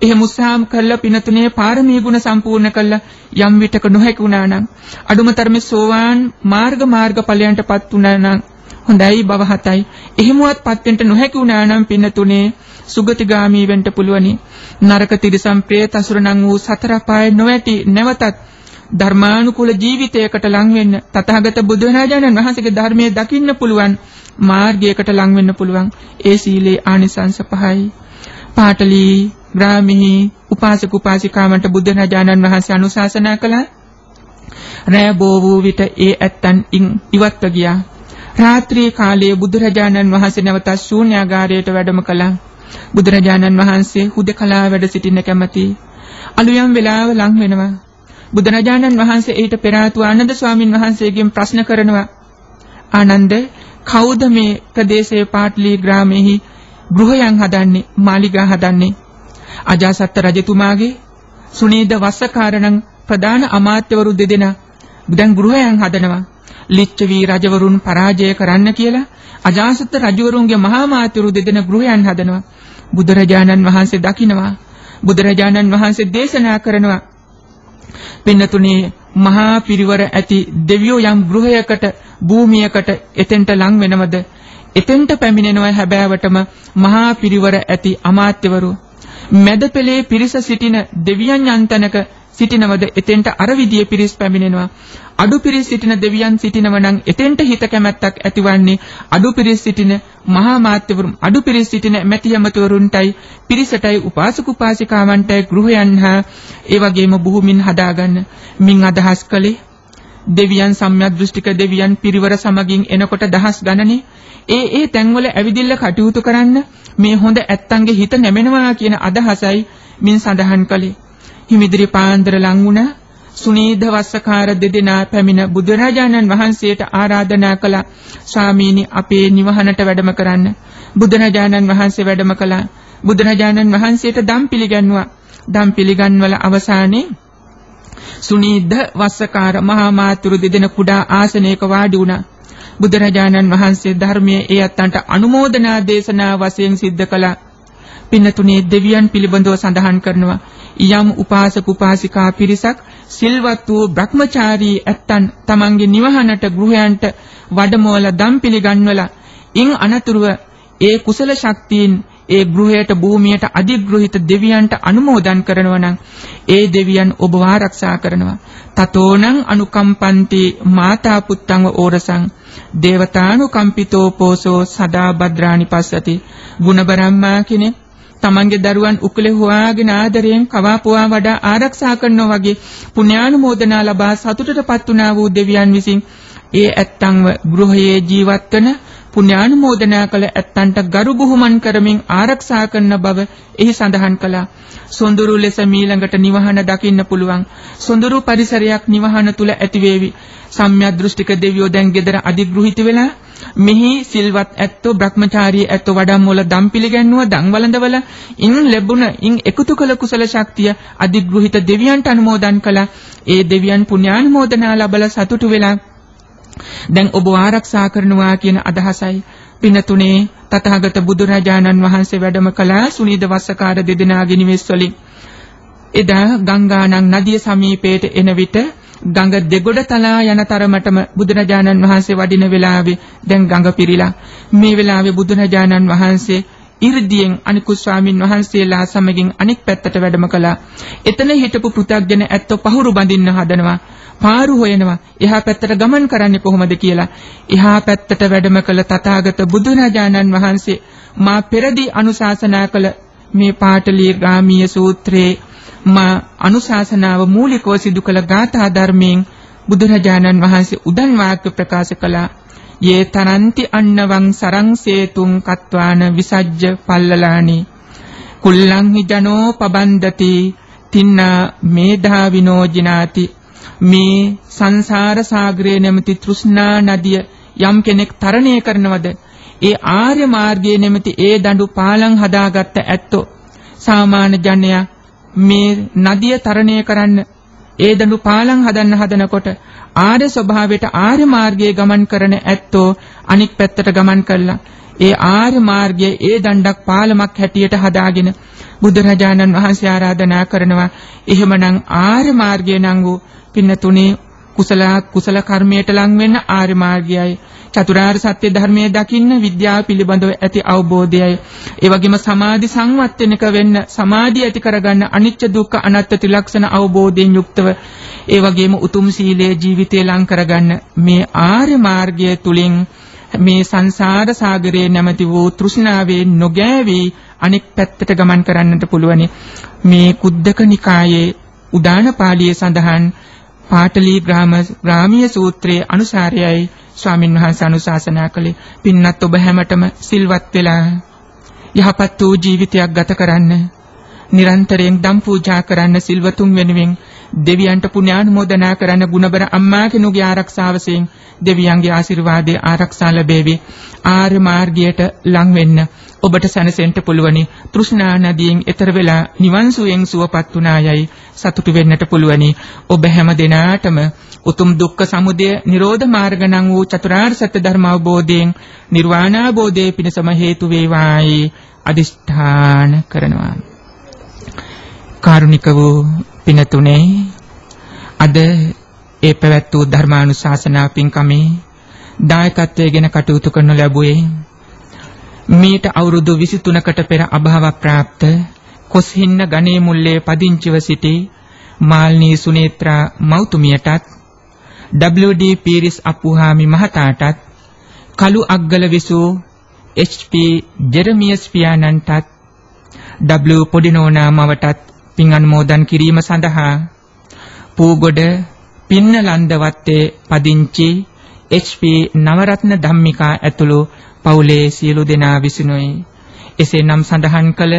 එහෙම උත්සාහම් කළා පින්නතුනේ පාරමී ගුණ සම්පූර්ණ කළා යම් විටක නොහැකි වුණා නම් අඩුමතරමේ සෝවාන් මාර්ග මාර්ගඵලයන්ටපත් වුණා නම් හොඳයි බව හතයි. එහෙමවත්පත් වෙන්න නොහැකි වුණා නම් පින්නතුනේ සුගතිගාමී වෙන්න පුළුවනි. නරක තිරිසම් ප්‍රේත අසුර නම් වූ සතර පාය නොවැටි නැවතත් ධර්මානුකූල ජීවිතයකට ලං වෙන්න තථාගත බුදුරජාණන් වහන්සේගේ ධර්මයේ දකින්න පුළුවන් මාර්ගයකට ලං වෙන්න පුළුවන් ඒ සීලේ ආනිසංස පහයි පාටලී ග්‍රාමෙහි උපාසක උපාසිකාවන්ට බුදුරජාණන් වහන්සේ අනුශාසනා කළා රෑ බෝ වූ විට ඒ ඇත්තන් ඉවත්ව ගියා රාත්‍රී කාලයේ බුදුරජාණන් වහන්සේ නැවත ශූන්‍යාගාරයට වැඩම කළා. බුදුරජාණන් වහන්සේ හුදකලා වැඩ සිටින්න කැමති. අලුයම් වෙලාව ලං වෙනවා. බුදුරජාණන් වහන්සේ ඊට පෙර ආතු ආනන්ද ස්වාමින් වහන්සේගෙන් ප්‍රශ්න කරනවා. ආනන්ද කවුද මේ ප්‍රදේශයේ පාටලී ග්‍රාමයේහි ගෘහයන් හදන්නේ මාලිගා හදන්නේ? අජාසත් රජතුමාගේ සුනීද වස්සකාරණන් ප්‍රධාන අමාත්‍යවරු දෙදෙනා දැන් ගෘහයන් හදනවා. ලිච්ඡවි රජවරුන් පරාජය කරන්න කියලා අජාසත් රජවරුන්ගේ මහා මාත්‍යවරු දෙදෙනා ගෘහයන් හදනවා. බුදුරජාණන් වහන්සේ දකිනවා. බුදුරජාණන් වහන්සේ දේශනා කරනවා. පින්නතුනේ මහා පිරිවර ඇති දෙවියෝ යම් ගෘහයකට භූමියකට එතෙන්ට ලං වෙනවද? එතෙන්ට පැමිණෙනවා හැබෑවටම මහා පිරිවර ඇති අමාත්‍යවරු. මැද පෙළේ පිරිස සිටින දෙවියන් යන්තනක සිටිනවද එතෙන්ට අර විදිය පිරිස් පැමිණෙනවා. අඩු පිරිස් සිටින දෙවියන් සිටිනව නම් එතෙන්ට හිත කැමැත්තක් ඇතිවන්නේ අඩු පිරිස් සිටින මහා මාත්‍යවරුන් අඩු පිරිස් සිටින මැතියමතුවරුන්ටයි පිරිසටයි උපාසක උපාසිකාවන්ටයි ගෘහයන් හා ඒ වගේම බුහුමින් හදාගන්න. මින් අදහස් කළේ දෙවියන් සම්‍යක් දෘෂ්ටික දෙවියන් පිරිවර සමගින් එනකොට දහස් ගණනේ. ඒ ඒ තැන්වල ඇවිදින්න කටයුතු කරන්න මේ හොඳ ඇත්තන්ගේ හිත නැමෙනවා කියන අදහසයි මින් සඳහන් කළේ. හිමිදිරි පාන්දර ලං වුණා. සුනීධ වස්සකාර දෙදෙනා පැමිණ බුදුරජාණන් වහන්සේට ආරාධනා කළා ස්වාමීනි අපේ නිවහනට වැඩම කරන්න. බුදුරජාණන් වහන්සේ වැඩම කළා. බුදුරජාණන් වහන්සේට දම් පිළිගන්නවා දම් පිළිගන්වල අවසානයේ සුනීධ වස්සකාර මහා මාතුරු දෙදෙන කුඩා ආසනයක වාඩි වුණා. බුදුරජාණන් වහන්සේ ධර්මයේ ඒ අත්තන්ට අනුමෝදනා දේශනා වශයෙන් සිද්ධ කළා. පින්නතුනේ දෙවියන් පිළිබඳව සඳහන් කරනවා යම් උපාසක උපාසිකා පිරිසක් සිල්වත් වූ Brahmachari ඇත්තන් තමන්ගේ නිවහනට ගෘහයන්ට වඩමවල දම් පිළිගන්වලා ඉන් අනතුරුව ඒ කුසල ශක්තියින් ඒ ගෘහයට භූමියට අධිග්‍රහිත දෙවියන්ට අනුමෝදන් කරනවා නම් ඒ දෙවියන් ඔබ ආරක්ෂා කරනවා. තතෝනං අනුකම්පන්ති මාතා පුත්තං ඕරසං දේවතානුකම්පිතෝ පෝසෝ සදා භද්‍රානි පස්සති ගුණබරම්මා කෙනෙක් තමන්ගේ දරුවන් උකුලේ හොයාගෙන ආදරයෙන් කවාපුවා වඩා ආරක්ෂා කරනවා වගේ පුණ්‍යානුමෝදනා ලබා සතුටටපත් වුණා වූ දෙවියන් විසින් ඒ ඇත්තන්ව ගෘහයේ ජීවත් වන පුණ්‍යානුමෝදනා කළ ඇත්තන්ට ගරු බුහුමන් කරමින් ආරක්ෂා කරන බව එහි සඳහන් කළා. සොඳුරු ලෙස මීළඟට නිවහන දකින්න පුළුවන්. සොඳුරු පරිසරයක් නිවහන තුල ඇති වේවි. සම්‍යක් දෘෂ්ටික දෙවියෝ දැන් gedara අධිග්‍රහිත වෙලා මෙහි සිල්වත් ඇත්තෝ Brahmachari ඇත්තෝ වඩම්මවල දම් පිළිගන්නුව දන් වළඳවල ඉන් ලැබුණ ඉන් එකතු කළ කුසල ශක්තිය අධිග්‍රහිත දෙවියන්ට අනුමෝදන් කළා. ඒ දෙවියන් පුණ්‍යානුමෝදනා ලබලා සතුටු වෙලා දැන් ඔබ ආරක්ෂා කරනවා කියන අදහසයි. පිනතුනේ තථාගත බුදුරජාණන් වහන්සේ වැඩම කළා සුනීද වස්සකාර දෙදෙනාගේ නිවෙස් වලින්. එදා ගංගානං නදිය සමීපයට එන විට ගඟ දෙගොඩ තලා යන තරමටම බුදුරජාණන් වහන්සේ වඩින වෙලාවේ දැන් ගඟ පිරීලා. මේ වෙලාවේ බුදුරජාණන් වහන්සේ 이르දියෙන් අනිකුත් ස්වාමින් වහන්සේලා සමගින් අනෙක් පැත්තට වැඩම කළා. එතන හිටපු පෘථග්ජන ඇත්තෝ පහුරු බඳින්න හදනවා. පාරු හොයනවා. එහා පැත්තට ගමන් කරන්නේ කොහොමද කියලා. එහා පැත්තට වැඩම කළ තථාගත බුදුරජාණන් වහන්සේ මා පෙරදී අනුශාසනා කළ මේ පාටලී ගාමීය සූත්‍රයේ මා අනුශාසනාව මූලිකව සිදු කළ ගාථා ධර්මයෙන් බුදුරජාණන් වහන්සේ උදන් වාක්‍ය ප්‍රකාශ කළා. යේ තරන්ති අන්නවං සරං සේතුං කත්වාන විසජ්ජ පල්ලලානි. කුල්ලං හි ජනෝ පබන්දති. තින්නා මේධා විනෝජිනාති. මේ සංසාර සාගරයේ නැමැති තෘෂ්ණා නදිය යම් කෙනෙක් තරණය කරනවද? ඒ ආර්ය මාර්ගයේ නැමැති ඒ දඬු පාලං හදාගත්ත ඇත්තෝ. සාමාන්‍ය ජනයා මේ නදිය තරණය කරන්න ඒ දඬු පාලං හදන්න හදනකොට ආර්ය ස්වභාවයට ආර්ය මාර්ගයේ ගමන් කරන ඇත්තෝ අනික් පැත්තට ගමන් කළා. ඒ ආර්ය මාර්ගයේ ඒ දණ්ඩක් පාලමක් හැටියට හදාගෙන බුදුරජාණන් වහන්සේ ආරාධනා කරනවා. එහෙමනම් ආර්ය මාර්ගය නම් වූ පින්නතුනේ කුසල කුසල කර්මයට ලං වෙන්න ආර්ය මාර්ගයයි. චතුරාර්ය සත්‍ය ධර්මයේ දකින්න විද්‍යාව පිළිබඳව ඇති අවබෝධයයි. ඒ වගේම සමාධි සංවත්තනික වෙන්න සමාධිය ඇති කරගන්න අනිච්ච දුක්ඛ අනාත්ම ත්‍රිලක්ෂණ අවබෝධයෙන් යුක්තව ඒ වගේම උතුම් සීලයේ ජීවිතය ලං කරගන්න මේ ආර්ය මාර්ගය තුලින් මේ සංසාර සාගරයේ නැමැති වූ තෘෂ්ණාවේ නොගෑවි අනෙක් පැත්තට ගමන් කරන්නට පුළුවනි. මේ කුද්දක නිකායේ උදාන පාළියේ සඳහන් පාටලී ග්‍රාම ග්‍රාමීය සූත්‍රයේ අනුසාරයයි ස්වාමින් වහන්සේ අනුශාසනා කළේ. පින්නත් ඔබ හැමතෙම සිල්වත් වෙලා යහපත් වූ ජීවිතයක් ගත කරන්න නිරන්තරයෙන් දම් පූජා කරන්න සිල්වතුන් වෙනුවෙන් දෙවියන්ට පුණ්‍යානුමෝදනා කරන්න ගුණබර අම්මා කෙනෙකුගේ ආරක්ෂාවසෙන් දෙවියන්ගේ ආශිර්වාදයේ ආරක්ෂා ලැබේවි. ආර්ය මාර්ගයට ලං වෙන්න ඔබට සැනසෙන්න පුළුවනි. තෘෂ්ණා නදියෙන් එතර වෙලා නිවන් සුවයෙන් සුවපත් වුණායයි සතුටු වෙන්නට පුළුවනි. ඔබ හැම දිනාටම උතුම් දුක්ඛ සමුදය නිරෝධ මාර්ග නම් වූ චතුරාර්ය සත්‍ය ධර්ම අවබෝධයෙන් නිර්වාණ අවබෝධයේ පිණසම හේතු වේවායි අදිෂ්ඨාන කරනවා. කාරුණික වූ පිනතුනේ අද ඒ පැවැත් වූ ධර්මානුශාසනා පින්කමේ දායකත්වයෙන් කටයුතු කරන ලැබුවේ මීට අවුරුදු 23කට පෙර අභාව ප්‍රාප්ත කොස්හින්න ගණේ මුල්ලේ පදිංචිව සිටි මාල්නී සුනේත්‍රා මෞතුමියටත් WD පීරිස් අපුහාමි මහතාටත් කළු අග්ගල විසූ HP ජෙරමියස් පියාණන්ටත් W පොඩිනෝනා මවටත් පින් අනුමෝදන් කිරීම සඳහා පූගොඩ පින්නලන්ද වත්තේ පදිංචි HP නවරත්න ධම්මිකා ඇතුළු පවුලේ සියලු දෙනා විසිනුයි එසේනම් සඳහන් කළ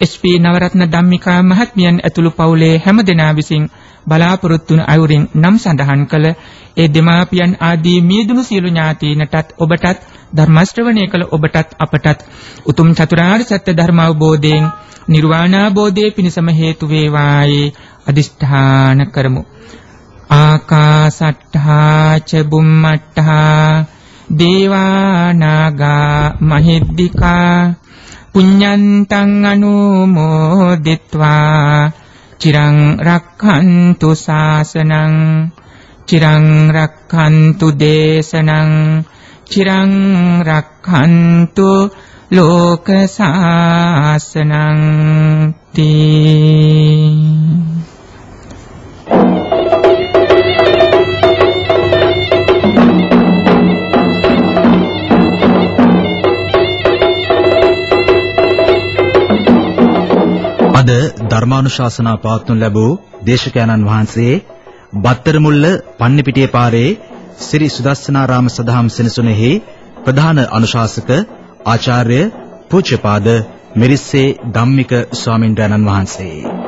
එස්.පී. නවරත්න ධම්මිකා මහත්මියන් ඇතුළු පවුලේ හැම දෙනා විසින් බලාපොරොත්තු වන අයුරින් නම් සඳහන් කළ ඒ දෙමාපියන් ආදී මියදුණු සියලු ඥාතීනටත් ඔබටත් ධර්ම ශ්‍රවණය කළ ඔබටත් අපටත් උතුම් චතුරාර්ය සත්‍ය ධර්ම අවබෝධයෙන් නිර්වාණ අවබෝධයේ පිණසම හේතු වේවායි අදිෂ්ඨාන කරමු. ආකාසට්ඨා ච බුම්මට්ඨා දේවා නාග මහිද්దికා පුඤ්ඤන්තං අනුමෝදිත්වා චිරං රක්ඛන්තු ශාසනං චිරං රක්ඛන්තු දේශනං චිරං රක්ඛන්තු ලෝක සාසනං තී අද ධර්මානුශාසනා පවත්වනු ලැබූ දේශකයන්න් වහන්සේ බත්තරමුල්ල පන්නිපිටියේ පාරේ ශ්‍රී සුදස්සනාරාම සදහම් සෙනසුනේහි ප්‍රධාන අනුශාසක ආචාර්ය පූජ්‍යපාද මිරිස්සේ ධම්මික ස්වාමින්වයන්න් වහන්සේ.